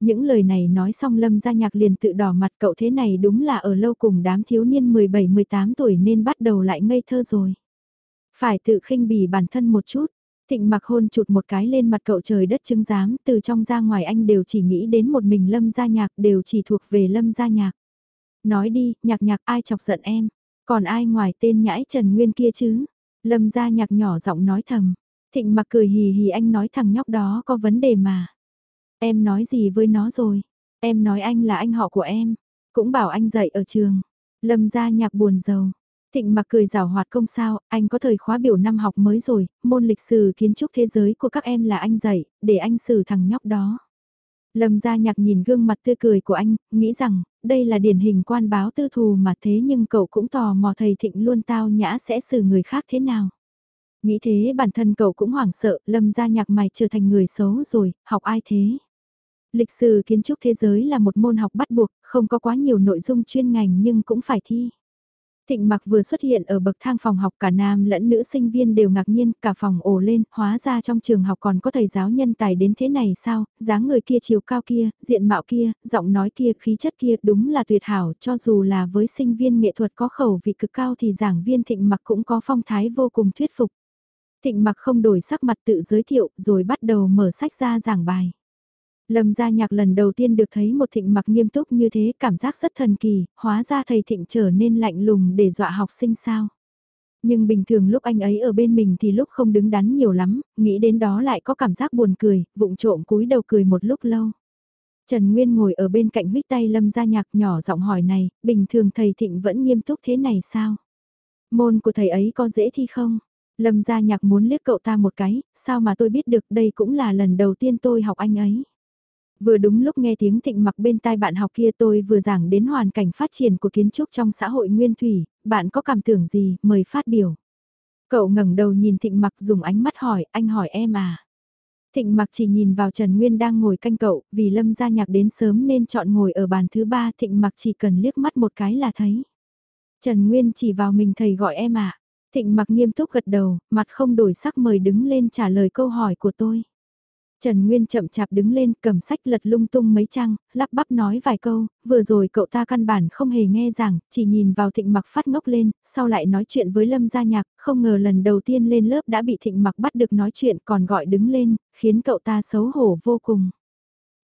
Những lời này nói xong Lâm gia nhạc liền tự đỏ mặt cậu thế này đúng là ở lâu cùng đám thiếu niên 17-18 tuổi nên bắt đầu lại ngây thơ rồi. Phải tự khinh bỉ bản thân một chút, Thịnh mặc hôn chụt một cái lên mặt cậu trời đất chứng giám, từ trong ra ngoài anh đều chỉ nghĩ đến một mình lâm gia nhạc, đều chỉ thuộc về lâm gia nhạc. Nói đi, nhạc nhạc ai chọc giận em, còn ai ngoài tên nhãi Trần Nguyên kia chứ? Lâm gia nhạc nhỏ giọng nói thầm, thịnh mặc cười hì hì anh nói thằng nhóc đó có vấn đề mà. Em nói gì với nó rồi? Em nói anh là anh họ của em, cũng bảo anh dạy ở trường. Lâm gia nhạc buồn giàu, Thịnh mặc cười rào hoạt công sao, anh có thời khóa biểu năm học mới rồi, môn lịch sử kiến trúc thế giới của các em là anh dạy, để anh xử thằng nhóc đó. Lâm gia nhạc nhìn gương mặt tươi cười của anh, nghĩ rằng, đây là điển hình quan báo tư thù mà thế nhưng cậu cũng tò mò thầy Thịnh luôn tao nhã sẽ xử người khác thế nào. Nghĩ thế bản thân cậu cũng hoảng sợ, lâm gia nhạc mày trở thành người xấu rồi, học ai thế? Lịch sử kiến trúc thế giới là một môn học bắt buộc, không có quá nhiều nội dung chuyên ngành nhưng cũng phải thi. Thịnh mặc vừa xuất hiện ở bậc thang phòng học cả nam lẫn nữ sinh viên đều ngạc nhiên, cả phòng ồ lên, hóa ra trong trường học còn có thầy giáo nhân tài đến thế này sao, dáng người kia chiều cao kia, diện mạo kia, giọng nói kia, khí chất kia, đúng là tuyệt hảo, cho dù là với sinh viên nghệ thuật có khẩu vị cực cao thì giảng viên thịnh mặc cũng có phong thái vô cùng thuyết phục. Thịnh mặc không đổi sắc mặt tự giới thiệu rồi bắt đầu mở sách ra giảng bài. Lâm gia nhạc lần đầu tiên được thấy một thịnh mặc nghiêm túc như thế cảm giác rất thần kỳ, hóa ra thầy thịnh trở nên lạnh lùng để dọa học sinh sao. Nhưng bình thường lúc anh ấy ở bên mình thì lúc không đứng đắn nhiều lắm, nghĩ đến đó lại có cảm giác buồn cười, vụng trộm cúi đầu cười một lúc lâu. Trần Nguyên ngồi ở bên cạnh huyết tay lâm gia nhạc nhỏ giọng hỏi này, bình thường thầy thịnh vẫn nghiêm túc thế này sao? Môn của thầy ấy có dễ thi không? Lâm gia nhạc muốn liếc cậu ta một cái, sao mà tôi biết được đây cũng là lần đầu tiên tôi học anh ấy. Vừa đúng lúc nghe tiếng thịnh mặc bên tai bạn học kia tôi vừa giảng đến hoàn cảnh phát triển của kiến trúc trong xã hội nguyên thủy, bạn có cảm tưởng gì, mời phát biểu. Cậu ngẩng đầu nhìn thịnh mặc dùng ánh mắt hỏi, anh hỏi em à. Thịnh mặc chỉ nhìn vào Trần Nguyên đang ngồi canh cậu, vì Lâm gia nhạc đến sớm nên chọn ngồi ở bàn thứ ba thịnh mặc chỉ cần liếc mắt một cái là thấy. Trần Nguyên chỉ vào mình thầy gọi em. À. Thịnh mặc nghiêm túc gật đầu, mặt không đổi sắc mời đứng lên trả lời câu hỏi của tôi. Trần Nguyên chậm chạp đứng lên cầm sách lật lung tung mấy trang, lắp bắp nói vài câu, vừa rồi cậu ta căn bản không hề nghe giảng, chỉ nhìn vào thịnh mặc phát ngốc lên, sau lại nói chuyện với Lâm Gia Nhạc, không ngờ lần đầu tiên lên lớp đã bị thịnh mặc bắt được nói chuyện còn gọi đứng lên, khiến cậu ta xấu hổ vô cùng.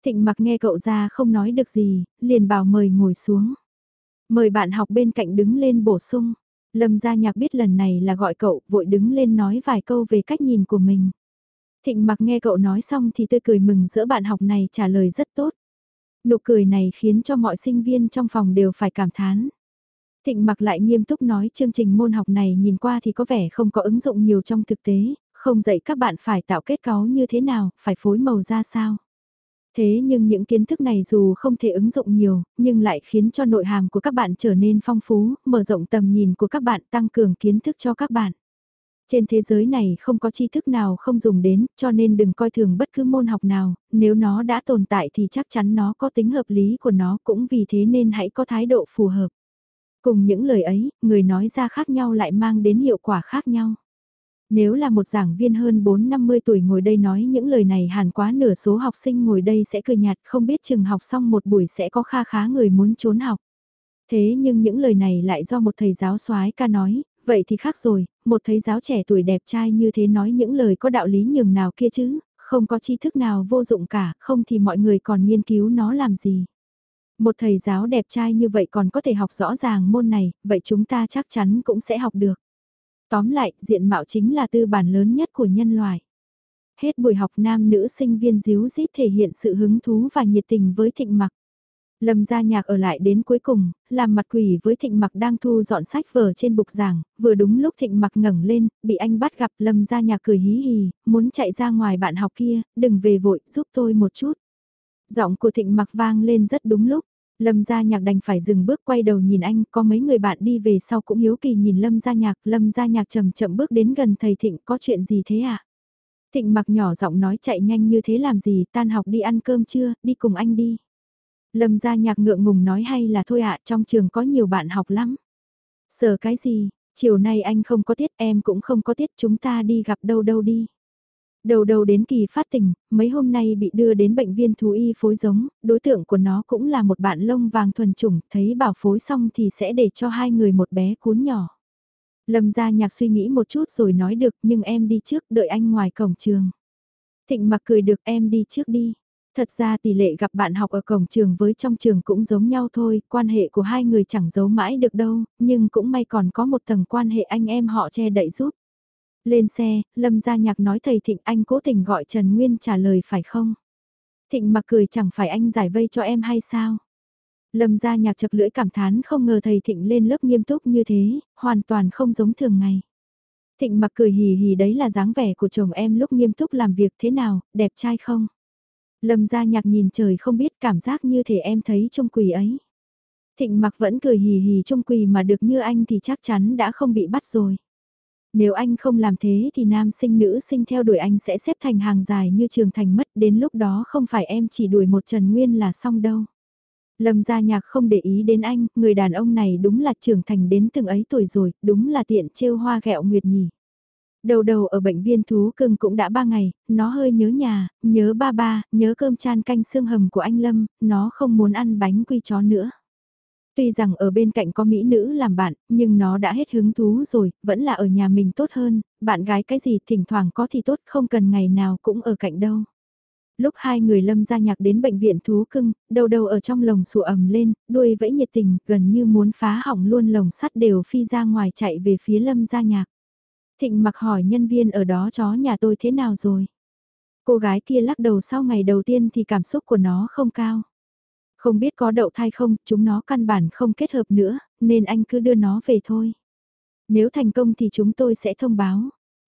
Thịnh mặc nghe cậu ra không nói được gì, liền bảo mời ngồi xuống. Mời bạn học bên cạnh đứng lên bổ sung. Lâm Gia Nhạc biết lần này là gọi cậu, vội đứng lên nói vài câu về cách nhìn của mình. Thịnh mặc nghe cậu nói xong thì tươi cười mừng giữa bạn học này trả lời rất tốt. Nụ cười này khiến cho mọi sinh viên trong phòng đều phải cảm thán. Thịnh mặc lại nghiêm túc nói chương trình môn học này nhìn qua thì có vẻ không có ứng dụng nhiều trong thực tế, không dạy các bạn phải tạo kết cấu như thế nào, phải phối màu ra sao. Thế nhưng những kiến thức này dù không thể ứng dụng nhiều, nhưng lại khiến cho nội hàm của các bạn trở nên phong phú, mở rộng tầm nhìn của các bạn, tăng cường kiến thức cho các bạn. Trên thế giới này không có tri thức nào không dùng đến, cho nên đừng coi thường bất cứ môn học nào, nếu nó đã tồn tại thì chắc chắn nó có tính hợp lý của nó cũng vì thế nên hãy có thái độ phù hợp. Cùng những lời ấy, người nói ra khác nhau lại mang đến hiệu quả khác nhau. Nếu là một giảng viên hơn 4-50 tuổi ngồi đây nói những lời này hẳn quá nửa số học sinh ngồi đây sẽ cười nhạt không biết chừng học xong một buổi sẽ có kha khá người muốn trốn học. Thế nhưng những lời này lại do một thầy giáo soái ca nói, vậy thì khác rồi, một thầy giáo trẻ tuổi đẹp trai như thế nói những lời có đạo lý nhường nào kia chứ, không có tri thức nào vô dụng cả, không thì mọi người còn nghiên cứu nó làm gì. Một thầy giáo đẹp trai như vậy còn có thể học rõ ràng môn này, vậy chúng ta chắc chắn cũng sẽ học được. Tóm lại, diện mạo chính là tư bản lớn nhất của nhân loại. Hết buổi học nam nữ sinh viên díu dít thể hiện sự hứng thú và nhiệt tình với thịnh mặc. Lâm gia nhạc ở lại đến cuối cùng, làm mặt quỷ với thịnh mặc đang thu dọn sách vở trên bục giảng, vừa đúng lúc thịnh mặc ngẩng lên, bị anh bắt gặp lâm gia nhạc cười hí hì, muốn chạy ra ngoài bạn học kia, đừng về vội, giúp tôi một chút. Giọng của thịnh mặc vang lên rất đúng lúc, Lâm gia nhạc đành phải dừng bước quay đầu nhìn anh, có mấy người bạn đi về sau cũng hiếu kỳ nhìn Lâm gia nhạc, Lâm gia nhạc chậm chậm bước đến gần thầy Thịnh, có chuyện gì thế ạ? À? Thịnh mặc nhỏ giọng nói chạy nhanh như thế làm gì, tan học đi ăn cơm chưa, đi cùng anh đi. Lâm gia nhạc ngượng ngùng nói hay là thôi ạ, trong trường có nhiều bạn học lắm. Sợ cái gì, chiều nay anh không có tiết em cũng không có tiết chúng ta đi gặp đâu đâu đi. Đầu đầu đến kỳ phát tình, mấy hôm nay bị đưa đến bệnh viên thú y phối giống, đối tượng của nó cũng là một bạn lông vàng thuần chủng, thấy bảo phối xong thì sẽ để cho hai người một bé cún nhỏ. Lâm gia nhạc suy nghĩ một chút rồi nói được nhưng em đi trước đợi anh ngoài cổng trường. Thịnh mặc cười được em đi trước đi. Thật ra tỷ lệ gặp bạn học ở cổng trường với trong trường cũng giống nhau thôi, quan hệ của hai người chẳng giấu mãi được đâu, nhưng cũng may còn có một tầng quan hệ anh em họ che đậy giúp. Lên xe, Lâm Gia Nhạc nói thầy Thịnh anh cố tình gọi Trần Nguyên trả lời phải không? Thịnh mặc cười chẳng phải anh giải vây cho em hay sao? Lâm Gia Nhạc chật lưỡi cảm thán không ngờ thầy Thịnh lên lớp nghiêm túc như thế, hoàn toàn không giống thường ngày. Thịnh mặc cười hì hì đấy là dáng vẻ của chồng em lúc nghiêm túc làm việc thế nào, đẹp trai không? Lâm Gia Nhạc nhìn trời không biết cảm giác như thể em thấy trong quỳ ấy. Thịnh mặc vẫn cười hì hì trong quỳ mà được như anh thì chắc chắn đã không bị bắt rồi. Nếu anh không làm thế thì nam sinh nữ sinh theo đuổi anh sẽ xếp thành hàng dài như trường thành mất đến lúc đó không phải em chỉ đuổi một Trần Nguyên là xong đâu. Lâm gia nhạc không để ý đến anh, người đàn ông này đúng là trưởng thành đến từng ấy tuổi rồi, đúng là tiện trêu hoa ghẹo nguyệt nhỉ. Đầu đầu ở bệnh viên thú cưng cũng đã ba ngày, nó hơi nhớ nhà, nhớ ba ba, nhớ cơm chan canh xương hầm của anh Lâm, nó không muốn ăn bánh quy chó nữa. Tuy rằng ở bên cạnh có mỹ nữ làm bạn, nhưng nó đã hết hứng thú rồi, vẫn là ở nhà mình tốt hơn, bạn gái cái gì thỉnh thoảng có thì tốt không cần ngày nào cũng ở cạnh đâu. Lúc hai người lâm ra nhạc đến bệnh viện thú cưng, đầu đầu ở trong lồng sụ ẩm lên, đuôi vẫy nhiệt tình, gần như muốn phá hỏng luôn lồng sắt đều phi ra ngoài chạy về phía lâm ra nhạc. Thịnh mặc hỏi nhân viên ở đó chó nhà tôi thế nào rồi. Cô gái kia lắc đầu sau ngày đầu tiên thì cảm xúc của nó không cao. Không biết có đậu thai không, chúng nó căn bản không kết hợp nữa, nên anh cứ đưa nó về thôi. Nếu thành công thì chúng tôi sẽ thông báo.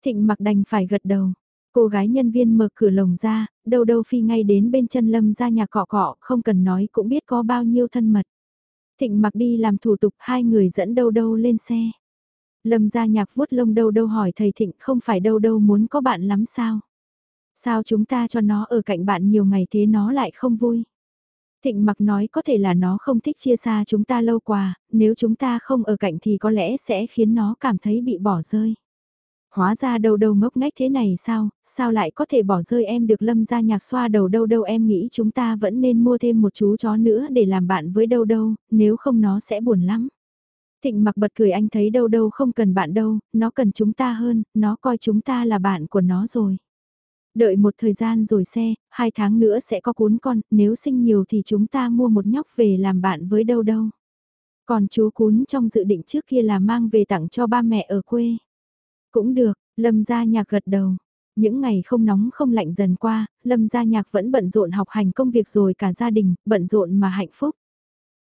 Thịnh mặc đành phải gật đầu. Cô gái nhân viên mở cửa lồng ra, đâu đâu phi ngay đến bên chân lâm ra nhà cọ cọ, không cần nói cũng biết có bao nhiêu thân mật. Thịnh mặc đi làm thủ tục hai người dẫn đâu đâu lên xe. Lâm gia nhạc vuốt lông đâu đâu hỏi thầy Thịnh không phải đâu đâu muốn có bạn lắm sao? Sao chúng ta cho nó ở cạnh bạn nhiều ngày thế nó lại không vui? Thịnh mặc nói có thể là nó không thích chia xa chúng ta lâu quá. nếu chúng ta không ở cạnh thì có lẽ sẽ khiến nó cảm thấy bị bỏ rơi. Hóa ra đầu đầu ngốc ngách thế này sao, sao lại có thể bỏ rơi em được lâm ra nhạc xoa đầu đâu đâu em nghĩ chúng ta vẫn nên mua thêm một chú chó nữa để làm bạn với đâu đâu, nếu không nó sẽ buồn lắm. Thịnh mặc bật cười anh thấy đâu đâu không cần bạn đâu, nó cần chúng ta hơn, nó coi chúng ta là bạn của nó rồi. Đợi một thời gian rồi xe, hai tháng nữa sẽ có cuốn con, nếu sinh nhiều thì chúng ta mua một nhóc về làm bạn với đâu đâu. Còn chú cún trong dự định trước kia là mang về tặng cho ba mẹ ở quê. Cũng được, Lâm gia nhạc gật đầu. Những ngày không nóng không lạnh dần qua, Lâm gia nhạc vẫn bận rộn học hành công việc rồi cả gia đình, bận rộn mà hạnh phúc.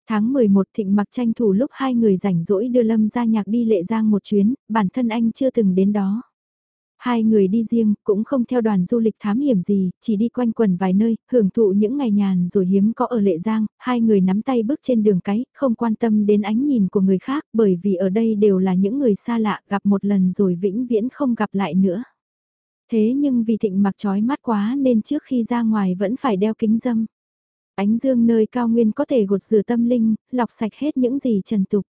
Tháng 11 Thịnh mặc tranh thủ lúc hai người rảnh rỗi đưa Lâm gia nhạc đi lệ giang một chuyến, bản thân anh chưa từng đến đó. Hai người đi riêng, cũng không theo đoàn du lịch thám hiểm gì, chỉ đi quanh quần vài nơi, hưởng thụ những ngày nhàn rồi hiếm có ở Lệ Giang, hai người nắm tay bước trên đường cái, không quan tâm đến ánh nhìn của người khác, bởi vì ở đây đều là những người xa lạ, gặp một lần rồi vĩnh viễn không gặp lại nữa. Thế nhưng vì thịnh mặc trói mắt quá nên trước khi ra ngoài vẫn phải đeo kính dâm. Ánh dương nơi cao nguyên có thể gột rửa tâm linh, lọc sạch hết những gì trần tục.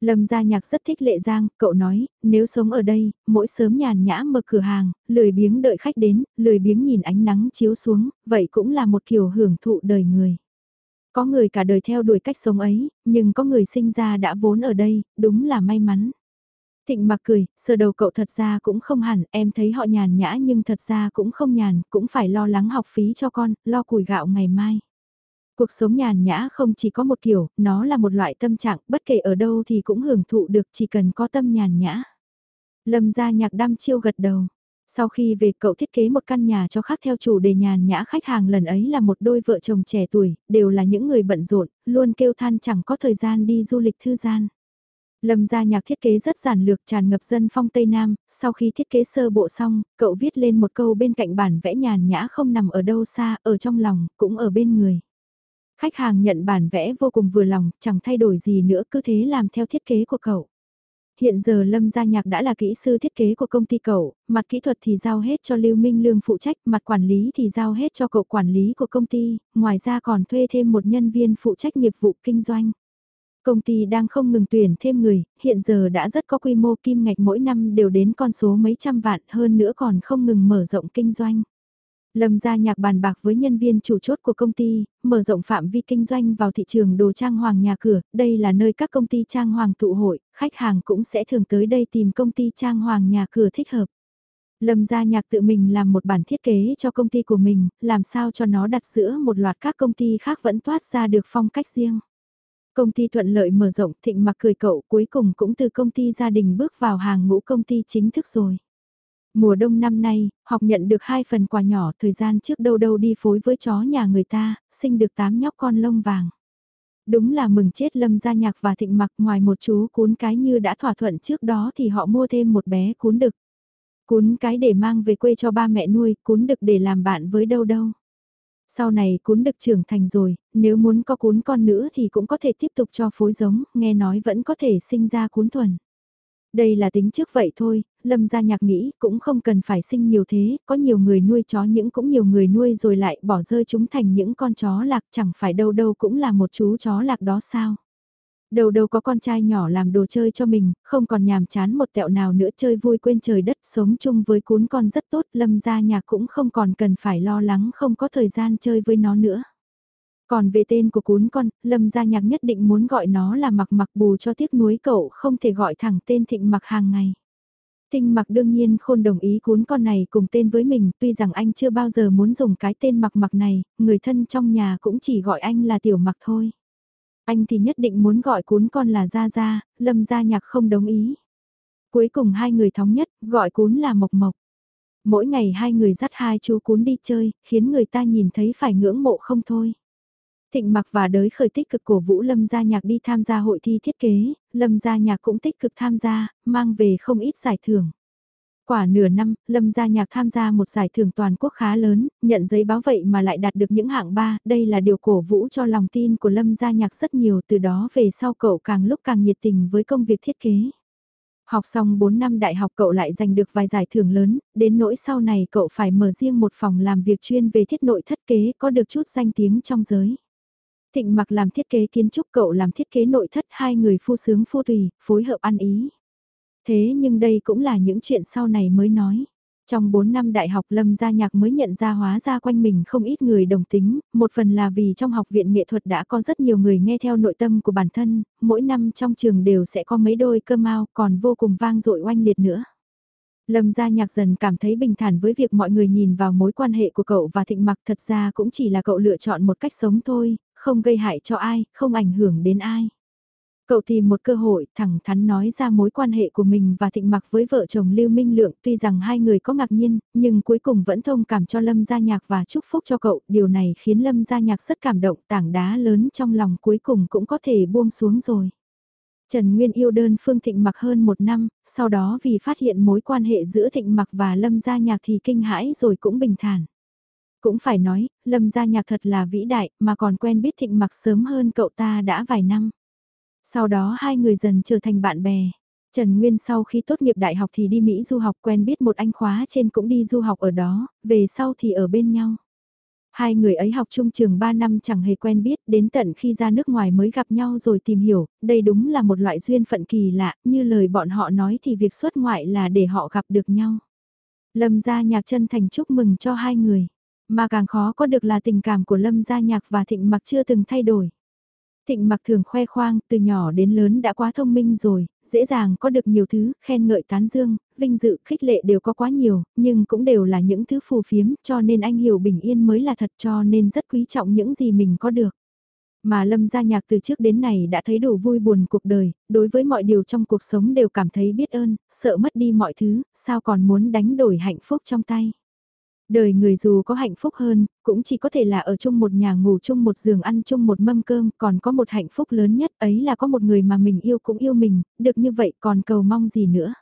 Lâm gia nhạc rất thích lệ giang, cậu nói, nếu sống ở đây, mỗi sớm nhàn nhã mở cửa hàng, lười biếng đợi khách đến, lười biếng nhìn ánh nắng chiếu xuống, vậy cũng là một kiểu hưởng thụ đời người. Có người cả đời theo đuổi cách sống ấy, nhưng có người sinh ra đã vốn ở đây, đúng là may mắn. Thịnh mặc cười, sờ đầu cậu thật ra cũng không hẳn, em thấy họ nhàn nhã nhưng thật ra cũng không nhàn, cũng phải lo lắng học phí cho con, lo củi gạo ngày mai. Cuộc sống nhàn nhã không chỉ có một kiểu, nó là một loại tâm trạng, bất kể ở đâu thì cũng hưởng thụ được chỉ cần có tâm nhàn nhã. Lâm gia nhạc đam chiêu gật đầu. Sau khi về cậu thiết kế một căn nhà cho khác theo chủ đề nhàn nhã khách hàng lần ấy là một đôi vợ chồng trẻ tuổi, đều là những người bận rộn, luôn kêu than chẳng có thời gian đi du lịch thư gian. Lâm gia nhạc thiết kế rất giản lược tràn ngập dân phong Tây Nam, sau khi thiết kế sơ bộ xong, cậu viết lên một câu bên cạnh bản vẽ nhàn nhã không nằm ở đâu xa, ở trong lòng, cũng ở bên người. Khách hàng nhận bản vẽ vô cùng vừa lòng, chẳng thay đổi gì nữa cứ thế làm theo thiết kế của cậu. Hiện giờ Lâm Gia Nhạc đã là kỹ sư thiết kế của công ty cậu, mặt kỹ thuật thì giao hết cho Lưu Minh Lương phụ trách, mặt quản lý thì giao hết cho cậu quản lý của công ty, ngoài ra còn thuê thêm một nhân viên phụ trách nghiệp vụ kinh doanh. Công ty đang không ngừng tuyển thêm người, hiện giờ đã rất có quy mô kim ngạch mỗi năm đều đến con số mấy trăm vạn hơn nữa còn không ngừng mở rộng kinh doanh. Lâm gia nhạc bàn bạc với nhân viên chủ chốt của công ty, mở rộng phạm vi kinh doanh vào thị trường đồ trang hoàng nhà cửa, đây là nơi các công ty trang hoàng tụ hội, khách hàng cũng sẽ thường tới đây tìm công ty trang hoàng nhà cửa thích hợp. Lâm gia nhạc tự mình làm một bản thiết kế cho công ty của mình, làm sao cho nó đặt giữa một loạt các công ty khác vẫn toát ra được phong cách riêng. Công ty thuận lợi mở rộng thịnh mặc cười cậu cuối cùng cũng từ công ty gia đình bước vào hàng ngũ công ty chính thức rồi. Mùa đông năm nay, học nhận được hai phần quà nhỏ thời gian trước đâu đâu đi phối với chó nhà người ta, sinh được tám nhóc con lông vàng. Đúng là mừng chết lâm gia nhạc và thịnh mặc ngoài một chú cún cái như đã thỏa thuận trước đó thì họ mua thêm một bé cún đực. Cún cái để mang về quê cho ba mẹ nuôi, cún đực để làm bạn với đâu đâu. Sau này cún đực trưởng thành rồi, nếu muốn có cún con nữa thì cũng có thể tiếp tục cho phối giống, nghe nói vẫn có thể sinh ra cún thuần. Đây là tính trước vậy thôi, Lâm gia nhạc nghĩ cũng không cần phải sinh nhiều thế, có nhiều người nuôi chó những cũng nhiều người nuôi rồi lại bỏ rơi chúng thành những con chó lạc chẳng phải đâu đâu cũng là một chú chó lạc đó sao. Đầu đầu có con trai nhỏ làm đồ chơi cho mình, không còn nhàm chán một tẹo nào nữa chơi vui quên trời đất sống chung với cún con rất tốt, lâm gia nhạc cũng không còn cần phải lo lắng không có thời gian chơi với nó nữa. Còn về tên của cún con, Lâm gia nhạc nhất định muốn gọi nó là mặc mặc bù cho tiếc nuối cậu không thể gọi thẳng tên thịnh mặc hàng ngày. Tinh mặc đương nhiên khôn đồng ý cún con này cùng tên với mình, tuy rằng anh chưa bao giờ muốn dùng cái tên mặc mặc này, người thân trong nhà cũng chỉ gọi anh là tiểu mặc thôi. Anh thì nhất định muốn gọi cún con là Gia Gia, Lâm gia nhạc không đồng ý. Cuối cùng hai người thống nhất, gọi cún là Mộc Mộc. Mỗi ngày hai người dắt hai chú cún đi chơi, khiến người ta nhìn thấy phải ngưỡng mộ không thôi. Thịnh mặc và đới khởi tích cực cổ vũ Lâm Gia Nhạc đi tham gia hội thi thiết kế, Lâm Gia Nhạc cũng tích cực tham gia, mang về không ít giải thưởng. Quả nửa năm, Lâm Gia Nhạc tham gia một giải thưởng toàn quốc khá lớn, nhận giấy báo vậy mà lại đạt được những hạng ba, đây là điều cổ vũ cho lòng tin của Lâm Gia Nhạc rất nhiều từ đó về sau cậu càng lúc càng nhiệt tình với công việc thiết kế. Học xong 4 năm đại học cậu lại giành được vài giải thưởng lớn, đến nỗi sau này cậu phải mở riêng một phòng làm việc chuyên về thiết nội thất kế có được chút danh tiếng trong giới. Thịnh mặc làm thiết kế kiến trúc cậu làm thiết kế nội thất hai người phu sướng phu tùy, phối hợp ăn ý. Thế nhưng đây cũng là những chuyện sau này mới nói. Trong 4 năm đại học Lâm Gia Nhạc mới nhận ra hóa ra quanh mình không ít người đồng tính, một phần là vì trong học viện nghệ thuật đã có rất nhiều người nghe theo nội tâm của bản thân, mỗi năm trong trường đều sẽ có mấy đôi cơ mau còn vô cùng vang dội oanh liệt nữa. Lâm Gia Nhạc dần cảm thấy bình thản với việc mọi người nhìn vào mối quan hệ của cậu và Thịnh Mặc thật ra cũng chỉ là cậu lựa chọn một cách sống thôi, không gây hại cho ai, không ảnh hưởng đến ai. Cậu tìm một cơ hội thẳng thắn nói ra mối quan hệ của mình và thịnh mặc với vợ chồng Lưu Minh Lượng tuy rằng hai người có ngạc nhiên, nhưng cuối cùng vẫn thông cảm cho Lâm Gia Nhạc và chúc phúc cho cậu. Điều này khiến Lâm Gia Nhạc rất cảm động tảng đá lớn trong lòng cuối cùng cũng có thể buông xuống rồi. Trần Nguyên yêu đơn Phương Thịnh mặc hơn một năm, sau đó vì phát hiện mối quan hệ giữa Thịnh mặc và Lâm Gia Nhạc thì kinh hãi rồi cũng bình thản. Cũng phải nói, Lâm Gia Nhạc thật là vĩ đại mà còn quen biết Thịnh mặc sớm hơn cậu ta đã vài năm. Sau đó hai người dần trở thành bạn bè. Trần Nguyên sau khi tốt nghiệp đại học thì đi Mỹ du học quen biết một anh khóa trên cũng đi du học ở đó, về sau thì ở bên nhau. Hai người ấy học chung trường 3 năm chẳng hề quen biết, đến tận khi ra nước ngoài mới gặp nhau rồi tìm hiểu, đây đúng là một loại duyên phận kỳ lạ, như lời bọn họ nói thì việc xuất ngoại là để họ gặp được nhau. Lâm gia nhạc chân thành chúc mừng cho hai người, mà càng khó có được là tình cảm của Lâm gia nhạc và thịnh mặc chưa từng thay đổi. Thịnh mặc thường khoe khoang, từ nhỏ đến lớn đã quá thông minh rồi, dễ dàng có được nhiều thứ, khen ngợi tán dương, vinh dự, khích lệ đều có quá nhiều, nhưng cũng đều là những thứ phù phiếm, cho nên anh hiểu bình yên mới là thật cho nên rất quý trọng những gì mình có được. Mà Lâm gia nhạc từ trước đến này đã thấy đủ vui buồn cuộc đời, đối với mọi điều trong cuộc sống đều cảm thấy biết ơn, sợ mất đi mọi thứ, sao còn muốn đánh đổi hạnh phúc trong tay. Đời người dù có hạnh phúc hơn, cũng chỉ có thể là ở chung một nhà ngủ chung một giường ăn chung một mâm cơm, còn có một hạnh phúc lớn nhất ấy là có một người mà mình yêu cũng yêu mình, được như vậy còn cầu mong gì nữa.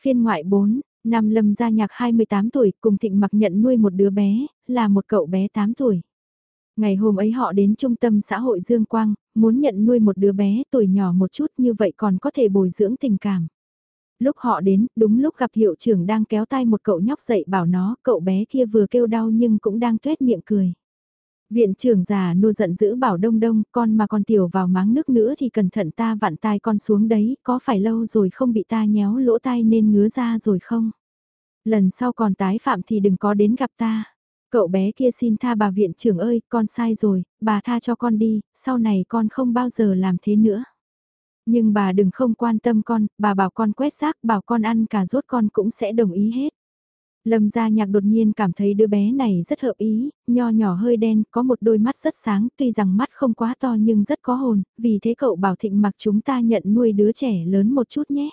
Phiên ngoại 4, Nam Lâm gia nhạc 28 tuổi cùng Thịnh mặc nhận nuôi một đứa bé, là một cậu bé 8 tuổi. Ngày hôm ấy họ đến trung tâm xã hội Dương Quang, muốn nhận nuôi một đứa bé tuổi nhỏ một chút như vậy còn có thể bồi dưỡng tình cảm lúc họ đến, đúng lúc gặp hiệu trưởng đang kéo tay một cậu nhóc dậy bảo nó, cậu bé kia vừa kêu đau nhưng cũng đang tuét miệng cười. Viện trưởng già nô giận dữ bảo đông đông, con mà còn tiểu vào máng nước nữa thì cẩn thận ta vặn tai con xuống đấy, có phải lâu rồi không bị ta nhéo lỗ tai nên ngứa ra rồi không? Lần sau còn tái phạm thì đừng có đến gặp ta. Cậu bé kia xin tha bà viện trưởng ơi, con sai rồi, bà tha cho con đi, sau này con không bao giờ làm thế nữa. Nhưng bà đừng không quan tâm con, bà bảo con quét rác, bảo con ăn cà rốt con cũng sẽ đồng ý hết. Lâm gia nhạc đột nhiên cảm thấy đứa bé này rất hợp ý, nho nhỏ hơi đen, có một đôi mắt rất sáng, tuy rằng mắt không quá to nhưng rất có hồn, vì thế cậu bảo thịnh mặc chúng ta nhận nuôi đứa trẻ lớn một chút nhé.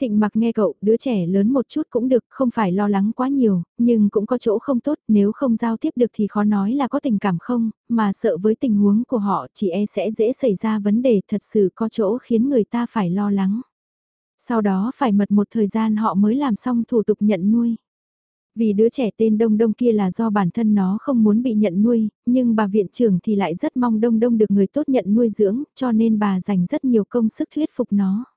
Thịnh mặc nghe cậu, đứa trẻ lớn một chút cũng được, không phải lo lắng quá nhiều, nhưng cũng có chỗ không tốt, nếu không giao tiếp được thì khó nói là có tình cảm không, mà sợ với tình huống của họ chỉ e sẽ dễ xảy ra vấn đề thật sự có chỗ khiến người ta phải lo lắng. Sau đó phải mật một thời gian họ mới làm xong thủ tục nhận nuôi. Vì đứa trẻ tên Đông Đông kia là do bản thân nó không muốn bị nhận nuôi, nhưng bà viện trưởng thì lại rất mong Đông Đông được người tốt nhận nuôi dưỡng, cho nên bà dành rất nhiều công sức thuyết phục nó.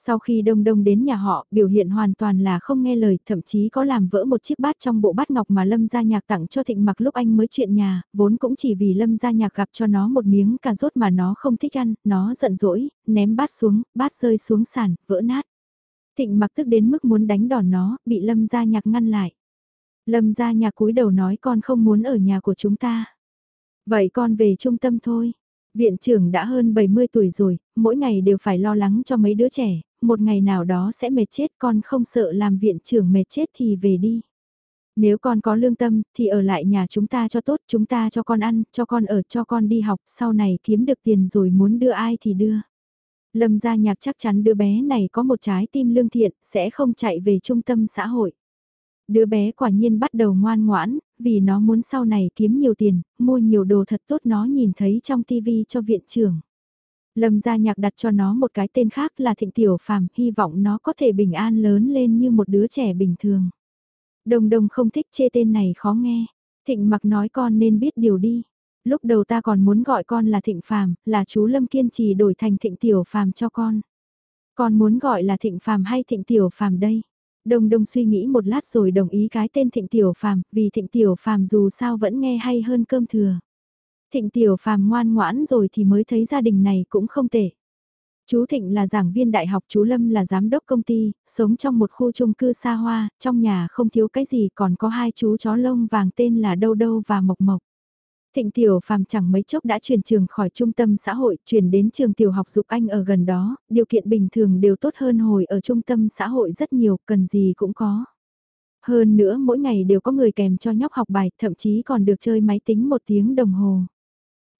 Sau khi đông đông đến nhà họ, biểu hiện hoàn toàn là không nghe lời, thậm chí có làm vỡ một chiếc bát trong bộ bát ngọc mà Lâm Gia Nhạc tặng cho Thịnh mặc lúc anh mới chuyện nhà, vốn cũng chỉ vì Lâm Gia Nhạc gặp cho nó một miếng cà rốt mà nó không thích ăn, nó giận dỗi, ném bát xuống, bát rơi xuống sàn, vỡ nát. Thịnh mặc tức đến mức muốn đánh đòn nó, bị Lâm Gia Nhạc ngăn lại. Lâm Gia Nhạc cúi đầu nói con không muốn ở nhà của chúng ta. Vậy con về trung tâm thôi. Viện trưởng đã hơn 70 tuổi rồi, mỗi ngày đều phải lo lắng cho mấy đứa trẻ, một ngày nào đó sẽ mệt chết con không sợ làm viện trưởng mệt chết thì về đi. Nếu con có lương tâm thì ở lại nhà chúng ta cho tốt, chúng ta cho con ăn, cho con ở, cho con đi học, sau này kiếm được tiền rồi muốn đưa ai thì đưa. Lâm gia nhạc chắc chắn đứa bé này có một trái tim lương thiện, sẽ không chạy về trung tâm xã hội. Đứa bé quả nhiên bắt đầu ngoan ngoãn, vì nó muốn sau này kiếm nhiều tiền, mua nhiều đồ thật tốt nó nhìn thấy trong tivi cho viện trưởng. Lâm gia nhạc đặt cho nó một cái tên khác là Thịnh Tiểu Phàm, hy vọng nó có thể bình an lớn lên như một đứa trẻ bình thường. Đồng đồng không thích chê tên này khó nghe. Thịnh mặc nói con nên biết điều đi. Lúc đầu ta còn muốn gọi con là Thịnh Phàm, là chú Lâm kiên trì đổi thành Thịnh Tiểu Phàm cho con. Con muốn gọi là Thịnh Phàm hay Thịnh Tiểu Phàm đây? Đông Đông suy nghĩ một lát rồi đồng ý cái tên Thịnh Tiểu Phàm, vì Thịnh Tiểu Phàm dù sao vẫn nghe hay hơn cơm thừa. Thịnh Tiểu Phàm ngoan ngoãn rồi thì mới thấy gia đình này cũng không tệ. Chú Thịnh là giảng viên đại học, chú Lâm là giám đốc công ty, sống trong một khu chung cư xa hoa, trong nhà không thiếu cái gì còn có hai chú chó lông vàng tên là Đâu Đâu và Mộc Mộc. Thịnh Tiểu Phàm chẳng mấy chốc đã chuyển trường khỏi trung tâm xã hội, chuyển đến trường tiểu học Dục Anh ở gần đó, điều kiện bình thường đều tốt hơn hồi ở trung tâm xã hội rất nhiều, cần gì cũng có. Hơn nữa mỗi ngày đều có người kèm cho nhóc học bài, thậm chí còn được chơi máy tính một tiếng đồng hồ.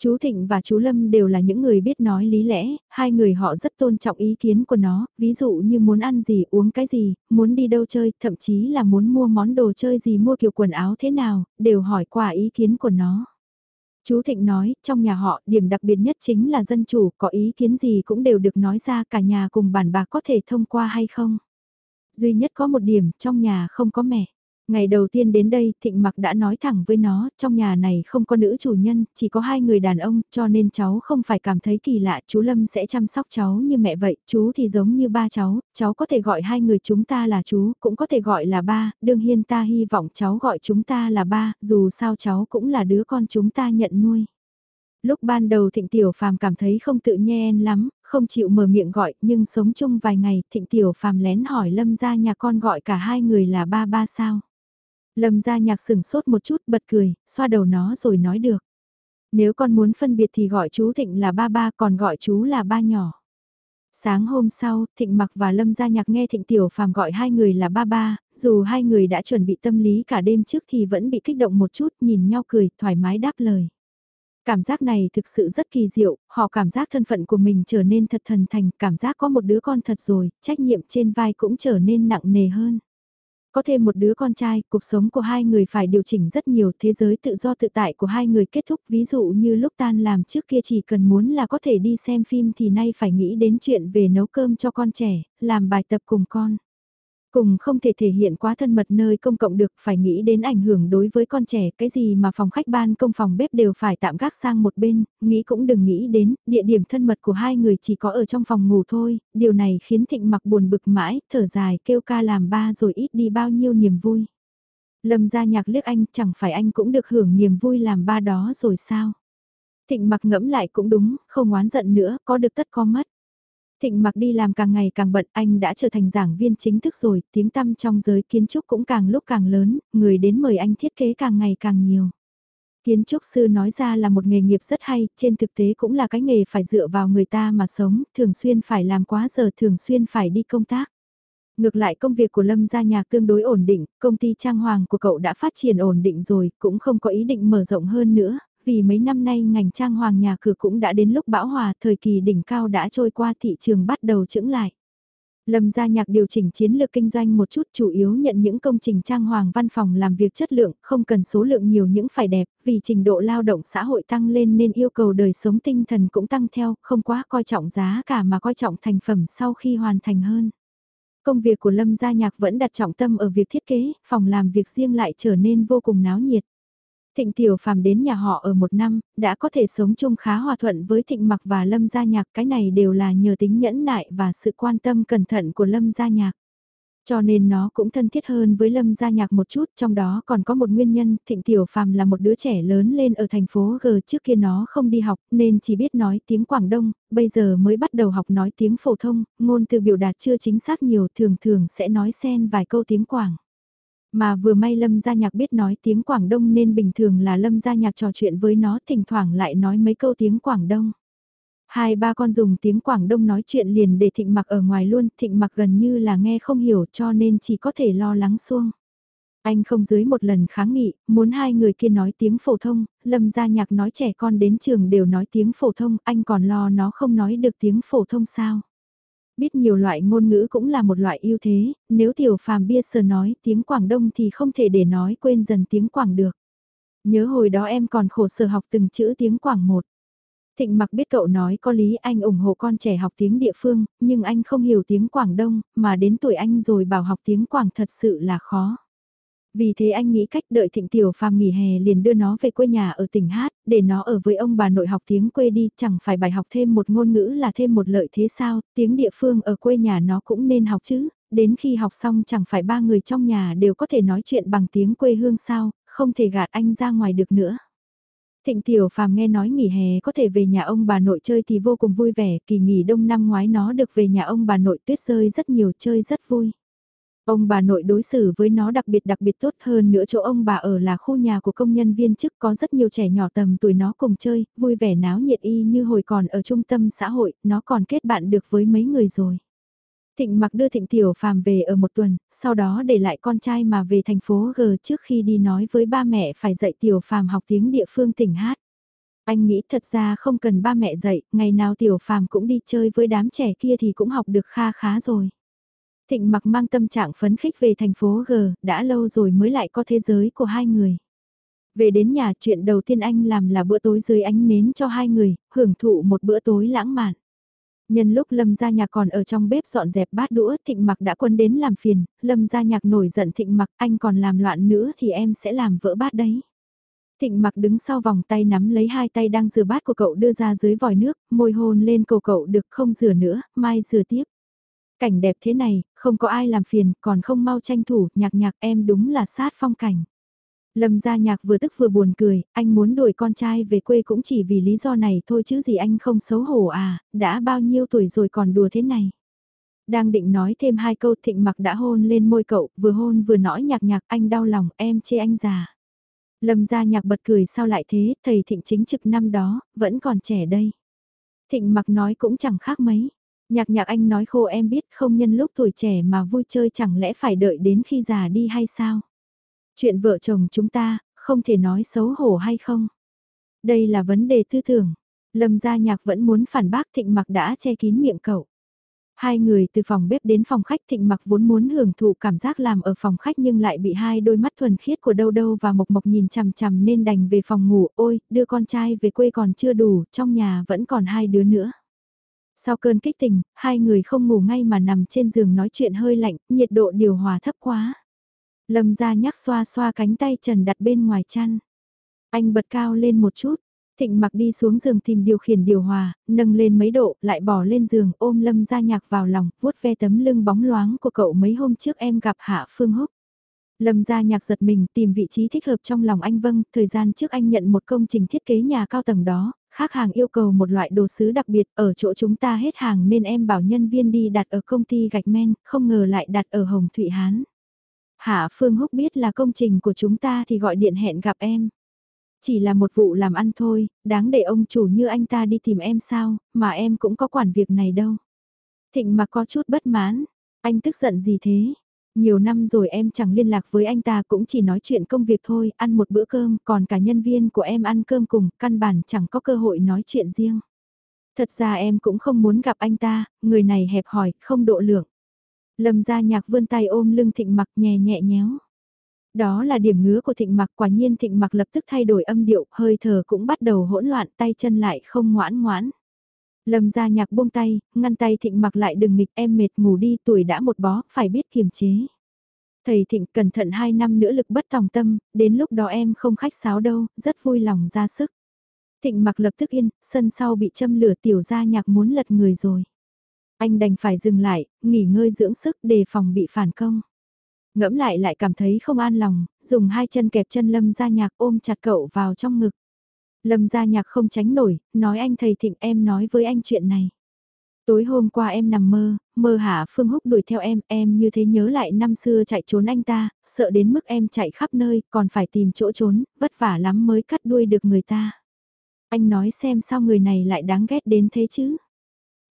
Chú Thịnh và chú Lâm đều là những người biết nói lý lẽ, hai người họ rất tôn trọng ý kiến của nó, ví dụ như muốn ăn gì, uống cái gì, muốn đi đâu chơi, thậm chí là muốn mua món đồ chơi gì, mua kiểu quần áo thế nào, đều hỏi qua ý kiến của nó. Chú Thịnh nói, trong nhà họ, điểm đặc biệt nhất chính là dân chủ, có ý kiến gì cũng đều được nói ra cả nhà cùng bản bạc có thể thông qua hay không. Duy nhất có một điểm, trong nhà không có mẹ. Ngày đầu tiên đến đây, Thịnh Mặc đã nói thẳng với nó, trong nhà này không có nữ chủ nhân, chỉ có hai người đàn ông, cho nên cháu không phải cảm thấy kỳ lạ, chú Lâm sẽ chăm sóc cháu như mẹ vậy, chú thì giống như ba cháu, cháu có thể gọi hai người chúng ta là chú, cũng có thể gọi là ba, đương nhiên ta hy vọng cháu gọi chúng ta là ba, dù sao cháu cũng là đứa con chúng ta nhận nuôi. Lúc ban đầu Thịnh Tiểu Phàm cảm thấy không tự nhiên lắm, không chịu mở miệng gọi, nhưng sống chung vài ngày, Thịnh Tiểu Phàm lén hỏi Lâm ra nhà con gọi cả hai người là ba ba sao. Lâm gia nhạc sửng sốt một chút bật cười, xoa đầu nó rồi nói được. Nếu con muốn phân biệt thì gọi chú Thịnh là ba ba còn gọi chú là ba nhỏ. Sáng hôm sau, Thịnh Mặc và Lâm Gia Nhạc nghe Thịnh Tiểu Phàm gọi hai người là ba ba, dù hai người đã chuẩn bị tâm lý cả đêm trước thì vẫn bị kích động một chút, nhìn nhau cười, thoải mái đáp lời. Cảm giác này thực sự rất kỳ diệu, họ cảm giác thân phận của mình trở nên thật thần thành, cảm giác có một đứa con thật rồi, trách nhiệm trên vai cũng trở nên nặng nề hơn. Có thêm một đứa con trai, cuộc sống của hai người phải điều chỉnh rất nhiều, thế giới tự do tự tại của hai người kết thúc, ví dụ như lúc tan làm trước kia chỉ cần muốn là có thể đi xem phim thì nay phải nghĩ đến chuyện về nấu cơm cho con trẻ, làm bài tập cùng con. Cùng không thể thể hiện quá thân mật nơi công cộng được phải nghĩ đến ảnh hưởng đối với con trẻ, cái gì mà phòng khách ban công phòng bếp đều phải tạm gác sang một bên, nghĩ cũng đừng nghĩ đến, địa điểm thân mật của hai người chỉ có ở trong phòng ngủ thôi, điều này khiến thịnh mặc buồn bực mãi, thở dài kêu ca làm ba rồi ít đi bao nhiêu niềm vui. Lâm ra nhạc liếc anh, chẳng phải anh cũng được hưởng niềm vui làm ba đó rồi sao? Thịnh mặc ngẫm lại cũng đúng, không oán giận nữa, có được tất có mất. Thịnh mặc đi làm càng ngày càng bận, anh đã trở thành giảng viên chính thức rồi, tiếng tăm trong giới kiến trúc cũng càng lúc càng lớn, người đến mời anh thiết kế càng ngày càng nhiều. Kiến trúc sư nói ra là một nghề nghiệp rất hay, trên thực tế cũng là cái nghề phải dựa vào người ta mà sống, thường xuyên phải làm quá giờ, thường xuyên phải đi công tác. Ngược lại công việc của Lâm gia nhạc tương đối ổn định, công ty trang hoàng của cậu đã phát triển ổn định rồi, cũng không có ý định mở rộng hơn nữa, vì mấy năm nay ngành trang hoàng nhà cửa cũng đã đến lúc bão hòa, thời kỳ đỉnh cao đã trôi qua thị trường bắt đầu chững lại. Lâm gia nhạc điều chỉnh chiến lược kinh doanh một chút chủ yếu nhận những công trình trang hoàng văn phòng làm việc chất lượng, không cần số lượng nhiều những phải đẹp, vì trình độ lao động xã hội tăng lên nên yêu cầu đời sống tinh thần cũng tăng theo, không quá coi trọng giá cả mà coi trọng thành phẩm sau khi hoàn thành hơn. Công việc của Lâm gia nhạc vẫn đặt trọng tâm ở việc thiết kế, phòng làm việc riêng lại trở nên vô cùng náo nhiệt. Thịnh Tiểu Phàm đến nhà họ ở một năm, đã có thể sống chung khá hòa thuận với Thịnh Mặc và Lâm Gia Nhạc, cái này đều là nhờ tính nhẫn nại và sự quan tâm cẩn thận của Lâm Gia Nhạc. Cho nên nó cũng thân thiết hơn với Lâm Gia Nhạc một chút, trong đó còn có một nguyên nhân, Thịnh Tiểu Phàm là một đứa trẻ lớn lên ở thành phố G trước kia nó không đi học nên chỉ biết nói tiếng Quảng Đông, bây giờ mới bắt đầu học nói tiếng phổ thông, ngôn từ biểu đạt chưa chính xác nhiều thường thường sẽ nói xen vài câu tiếng Quảng. Mà vừa may Lâm Gia Nhạc biết nói tiếng Quảng Đông nên bình thường là Lâm Gia Nhạc trò chuyện với nó thỉnh thoảng lại nói mấy câu tiếng Quảng Đông. Hai ba con dùng tiếng Quảng Đông nói chuyện liền để thịnh mặc ở ngoài luôn, thịnh mặc gần như là nghe không hiểu cho nên chỉ có thể lo lắng xuông. Anh không dưới một lần kháng nghị, muốn hai người kia nói tiếng phổ thông, lâm gia nhạc nói trẻ con đến trường đều nói tiếng phổ thông, anh còn lo nó không nói được tiếng phổ thông sao. Biết nhiều loại ngôn ngữ cũng là một loại ưu thế, nếu tiểu phàm bia sờ nói tiếng Quảng Đông thì không thể để nói quên dần tiếng Quảng được. Nhớ hồi đó em còn khổ sở học từng chữ tiếng Quảng một. Thịnh mặc biết cậu nói có lý anh ủng hộ con trẻ học tiếng địa phương, nhưng anh không hiểu tiếng Quảng Đông, mà đến tuổi anh rồi bảo học tiếng Quảng thật sự là khó. Vì thế anh nghĩ cách đợi Thịnh Tiểu Phàm nghỉ hè liền đưa nó về quê nhà ở tỉnh Hát, để nó ở với ông bà nội học tiếng quê đi, chẳng phải bài học thêm một ngôn ngữ là thêm một lợi thế sao, tiếng địa phương ở quê nhà nó cũng nên học chứ, đến khi học xong chẳng phải ba người trong nhà đều có thể nói chuyện bằng tiếng quê hương sao, không thể gạt anh ra ngoài được nữa. Thịnh Tiểu Phàm nghe nói nghỉ hè có thể về nhà ông bà nội chơi thì vô cùng vui vẻ, kỳ nghỉ đông năm ngoái nó được về nhà ông bà nội tuyết rơi rất nhiều chơi rất vui. Ông bà nội đối xử với nó đặc biệt đặc biệt tốt hơn nữa chỗ ông bà ở là khu nhà của công nhân viên chức có rất nhiều trẻ nhỏ tầm tuổi nó cùng chơi, vui vẻ náo nhiệt y như hồi còn ở trung tâm xã hội, nó còn kết bạn được với mấy người rồi. Thịnh mặc đưa Thịnh Tiểu Phàm về ở một tuần, sau đó để lại con trai mà về thành phố G trước khi đi nói với ba mẹ phải dạy Tiểu Phàm học tiếng địa phương tỉnh hát. Anh nghĩ thật ra không cần ba mẹ dạy, ngày nào Tiểu Phàm cũng đi chơi với đám trẻ kia thì cũng học được kha khá rồi. Thịnh mặc mang tâm trạng phấn khích về thành phố G, đã lâu rồi mới lại có thế giới của hai người. Về đến nhà chuyện đầu tiên anh làm là bữa tối dưới ánh nến cho hai người, hưởng thụ một bữa tối lãng mạn. Nhân lúc Lâm Gia Nhạc còn ở trong bếp dọn dẹp bát đũa, Thịnh Mặc đã quân đến làm phiền, Lâm Gia Nhạc nổi giận Thịnh Mặc, anh còn làm loạn nữa thì em sẽ làm vỡ bát đấy. Thịnh Mặc đứng sau vòng tay nắm lấy hai tay đang rửa bát của cậu đưa ra dưới vòi nước, môi hôn lên cầu cậu được không rửa nữa, mai rửa tiếp. Cảnh đẹp thế này, không có ai làm phiền, còn không mau tranh thủ, nhạc nhạc em đúng là sát phong cảnh. Lâm gia nhạc vừa tức vừa buồn cười, anh muốn đuổi con trai về quê cũng chỉ vì lý do này thôi chứ gì anh không xấu hổ à, đã bao nhiêu tuổi rồi còn đùa thế này. Đang định nói thêm hai câu thịnh mặc đã hôn lên môi cậu, vừa hôn vừa nói nhạc nhạc anh đau lòng em chê anh già. Lâm gia nhạc bật cười sao lại thế, thầy thịnh chính trực năm đó, vẫn còn trẻ đây. Thịnh mặc nói cũng chẳng khác mấy. Nhạc nhạc anh nói khô em biết không nhân lúc tuổi trẻ mà vui chơi chẳng lẽ phải đợi đến khi già đi hay sao? Chuyện vợ chồng chúng ta, không thể nói xấu hổ hay không? Đây là vấn đề tư tưởng. Lâm gia nhạc vẫn muốn phản bác thịnh mặc đã che kín miệng cậu. Hai người từ phòng bếp đến phòng khách thịnh mặc vốn muốn hưởng thụ cảm giác làm ở phòng khách nhưng lại bị hai đôi mắt thuần khiết của đâu đâu và mộc mộc nhìn chằm chằm nên đành về phòng ngủ. Ôi, đưa con trai về quê còn chưa đủ, trong nhà vẫn còn hai đứa nữa. Sau cơn kích tình, hai người không ngủ ngay mà nằm trên giường nói chuyện hơi lạnh, nhiệt độ điều hòa thấp quá. Lâm ra nhắc xoa xoa cánh tay Trần đặt bên ngoài chăn. Anh bật cao lên một chút, thịnh mặc đi xuống giường tìm điều khiển điều hòa, nâng lên mấy độ, lại bỏ lên giường ôm lâm ra nhạc vào lòng, vuốt ve tấm lưng bóng loáng của cậu mấy hôm trước em gặp Hạ Phương Húc. Lâm ra nhạc giật mình tìm vị trí thích hợp trong lòng anh vâng, thời gian trước anh nhận một công trình thiết kế nhà cao tầng đó, khác hàng yêu cầu một loại đồ sứ đặc biệt ở chỗ chúng ta hết hàng nên em bảo nhân viên đi đặt ở công ty gạch men, không ngờ lại đặt ở Hồng Thụy Hán. Hạ Phương Húc biết là công trình của chúng ta thì gọi điện hẹn gặp em. Chỉ là một vụ làm ăn thôi, đáng để ông chủ như anh ta đi tìm em sao, mà em cũng có quản việc này đâu. Thịnh mà có chút bất mãn, anh tức giận gì thế? Nhiều năm rồi em chẳng liên lạc với anh ta cũng chỉ nói chuyện công việc thôi, ăn một bữa cơm, còn cả nhân viên của em ăn cơm cùng, căn bản chẳng có cơ hội nói chuyện riêng. Thật ra em cũng không muốn gặp anh ta, người này hẹp hỏi, không độ lượng. Lâm gia nhạc vươn tay ôm lưng thịnh mặc nhẹ nhẹ nhéo. Đó là điểm ngứa của thịnh mặc quả nhiên thịnh mặc lập tức thay đổi âm điệu, hơi thở cũng bắt đầu hỗn loạn tay chân lại không ngoãn ngoãn. Lâm gia nhạc buông tay, ngăn tay thịnh mặc lại đừng nghịch em mệt ngủ đi tuổi đã một bó, phải biết kiềm chế. Thầy thịnh cẩn thận hai năm nữa lực bất tòng tâm, đến lúc đó em không khách sáo đâu, rất vui lòng ra sức. Thịnh mặc lập tức yên, sân sau bị châm lửa tiểu gia nhạc muốn lật người rồi. Anh đành phải dừng lại, nghỉ ngơi dưỡng sức đề phòng bị phản công. Ngẫm lại lại cảm thấy không an lòng, dùng hai chân kẹp chân lâm gia nhạc ôm chặt cậu vào trong ngực. Lâm gia nhạc không tránh nổi, nói anh thầy thịnh em nói với anh chuyện này. Tối hôm qua em nằm mơ, mơ hạ Phương Húc đuổi theo em, em như thế nhớ lại năm xưa chạy trốn anh ta, sợ đến mức em chạy khắp nơi, còn phải tìm chỗ trốn, vất vả lắm mới cắt đuôi được người ta. Anh nói xem sao người này lại đáng ghét đến thế chứ.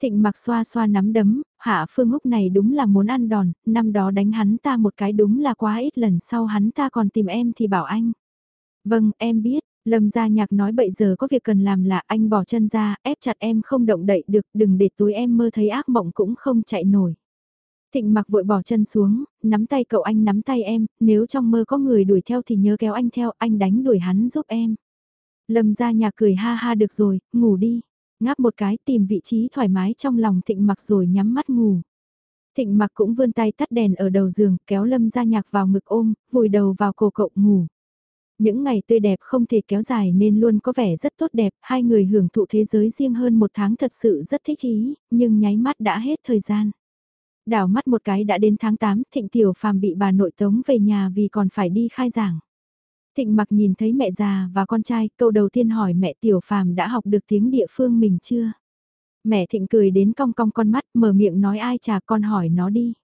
Thịnh mặc xoa xoa nắm đấm, hạ Phương Húc này đúng là muốn ăn đòn, năm đó đánh hắn ta một cái đúng là quá ít lần sau hắn ta còn tìm em thì bảo anh. Vâng, em biết, Lâm gia nhạc nói bây giờ có việc cần làm là anh bỏ chân ra, ép chặt em không động đậy được, đừng để túi em mơ thấy ác mộng cũng không chạy nổi. Thịnh mặc vội bỏ chân xuống, nắm tay cậu anh nắm tay em, nếu trong mơ có người đuổi theo thì nhớ kéo anh theo, anh đánh đuổi hắn giúp em. Lâm gia nhạc cười ha ha được rồi, ngủ đi. Ngáp một cái tìm vị trí thoải mái trong lòng thịnh mặc rồi nhắm mắt ngủ. Thịnh mặc cũng vươn tay tắt đèn ở đầu giường, kéo lâm gia nhạc vào ngực ôm, vùi đầu vào cổ cậu ngủ. Những ngày tươi đẹp không thể kéo dài nên luôn có vẻ rất tốt đẹp, hai người hưởng thụ thế giới riêng hơn một tháng thật sự rất thích ý, nhưng nháy mắt đã hết thời gian. Đảo mắt một cái đã đến tháng 8, Thịnh Tiểu Phàm bị bà nội tống về nhà vì còn phải đi khai giảng. Thịnh mặc nhìn thấy mẹ già và con trai, câu đầu tiên hỏi mẹ Tiểu Phàm đã học được tiếng địa phương mình chưa? Mẹ Thịnh cười đến cong cong con mắt, mở miệng nói ai chả con hỏi nó đi.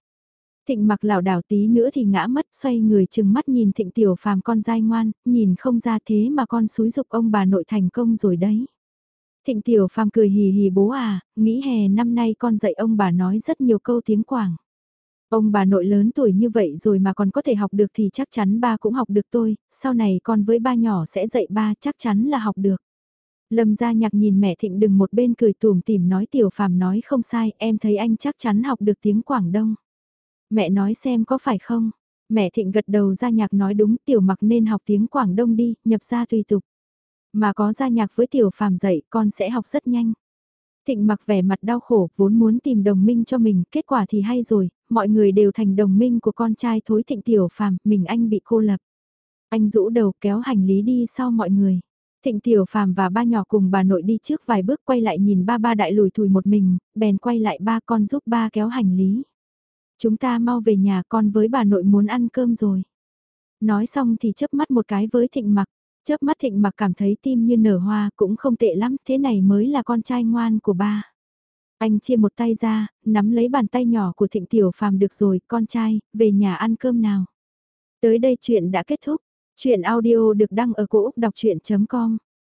Thịnh mặc lảo đảo tí nữa thì ngã mất, xoay người chừng mắt nhìn Thịnh Tiểu Phàm con dai ngoan, nhìn không ra thế mà con xúi dục ông bà nội thành công rồi đấy. Thịnh Tiểu Phàm cười hì hì bố à, nghĩ hè năm nay con dạy ông bà nói rất nhiều câu tiếng Quảng. Ông bà nội lớn tuổi như vậy rồi mà còn có thể học được thì chắc chắn ba cũng học được tôi, sau này con với ba nhỏ sẽ dạy ba chắc chắn là học được. Lâm gia nhạc nhìn mẹ Thịnh đừng một bên cười tùm tìm nói Tiểu Phàm nói không sai, em thấy anh chắc chắn học được tiếng Quảng Đông. Mẹ nói xem có phải không? Mẹ Thịnh gật đầu ra nhạc nói đúng Tiểu mặc nên học tiếng Quảng Đông đi, nhập ra tùy tục. Mà có gia nhạc với tiểu phàm dạy con sẽ học rất nhanh. Thịnh mặc vẻ mặt đau khổ, vốn muốn tìm đồng minh cho mình, kết quả thì hay rồi, mọi người đều thành đồng minh của con trai thối thịnh tiểu phàm, mình anh bị cô lập. Anh rũ đầu kéo hành lý đi sau mọi người. Thịnh tiểu phàm và ba nhỏ cùng bà nội đi trước vài bước quay lại nhìn ba ba đại lùi thùi một mình, bèn quay lại ba con giúp ba kéo hành lý. Chúng ta mau về nhà con với bà nội muốn ăn cơm rồi. Nói xong thì chớp mắt một cái với thịnh mặc. Chớp mắt thịnh mặc cảm thấy tim như nở hoa cũng không tệ lắm, thế này mới là con trai ngoan của ba. Anh chia một tay ra, nắm lấy bàn tay nhỏ của thịnh tiểu phàm được rồi, con trai, về nhà ăn cơm nào. Tới đây chuyện đã kết thúc, chuyện audio được đăng ở cổ Úc đọc chuyện.com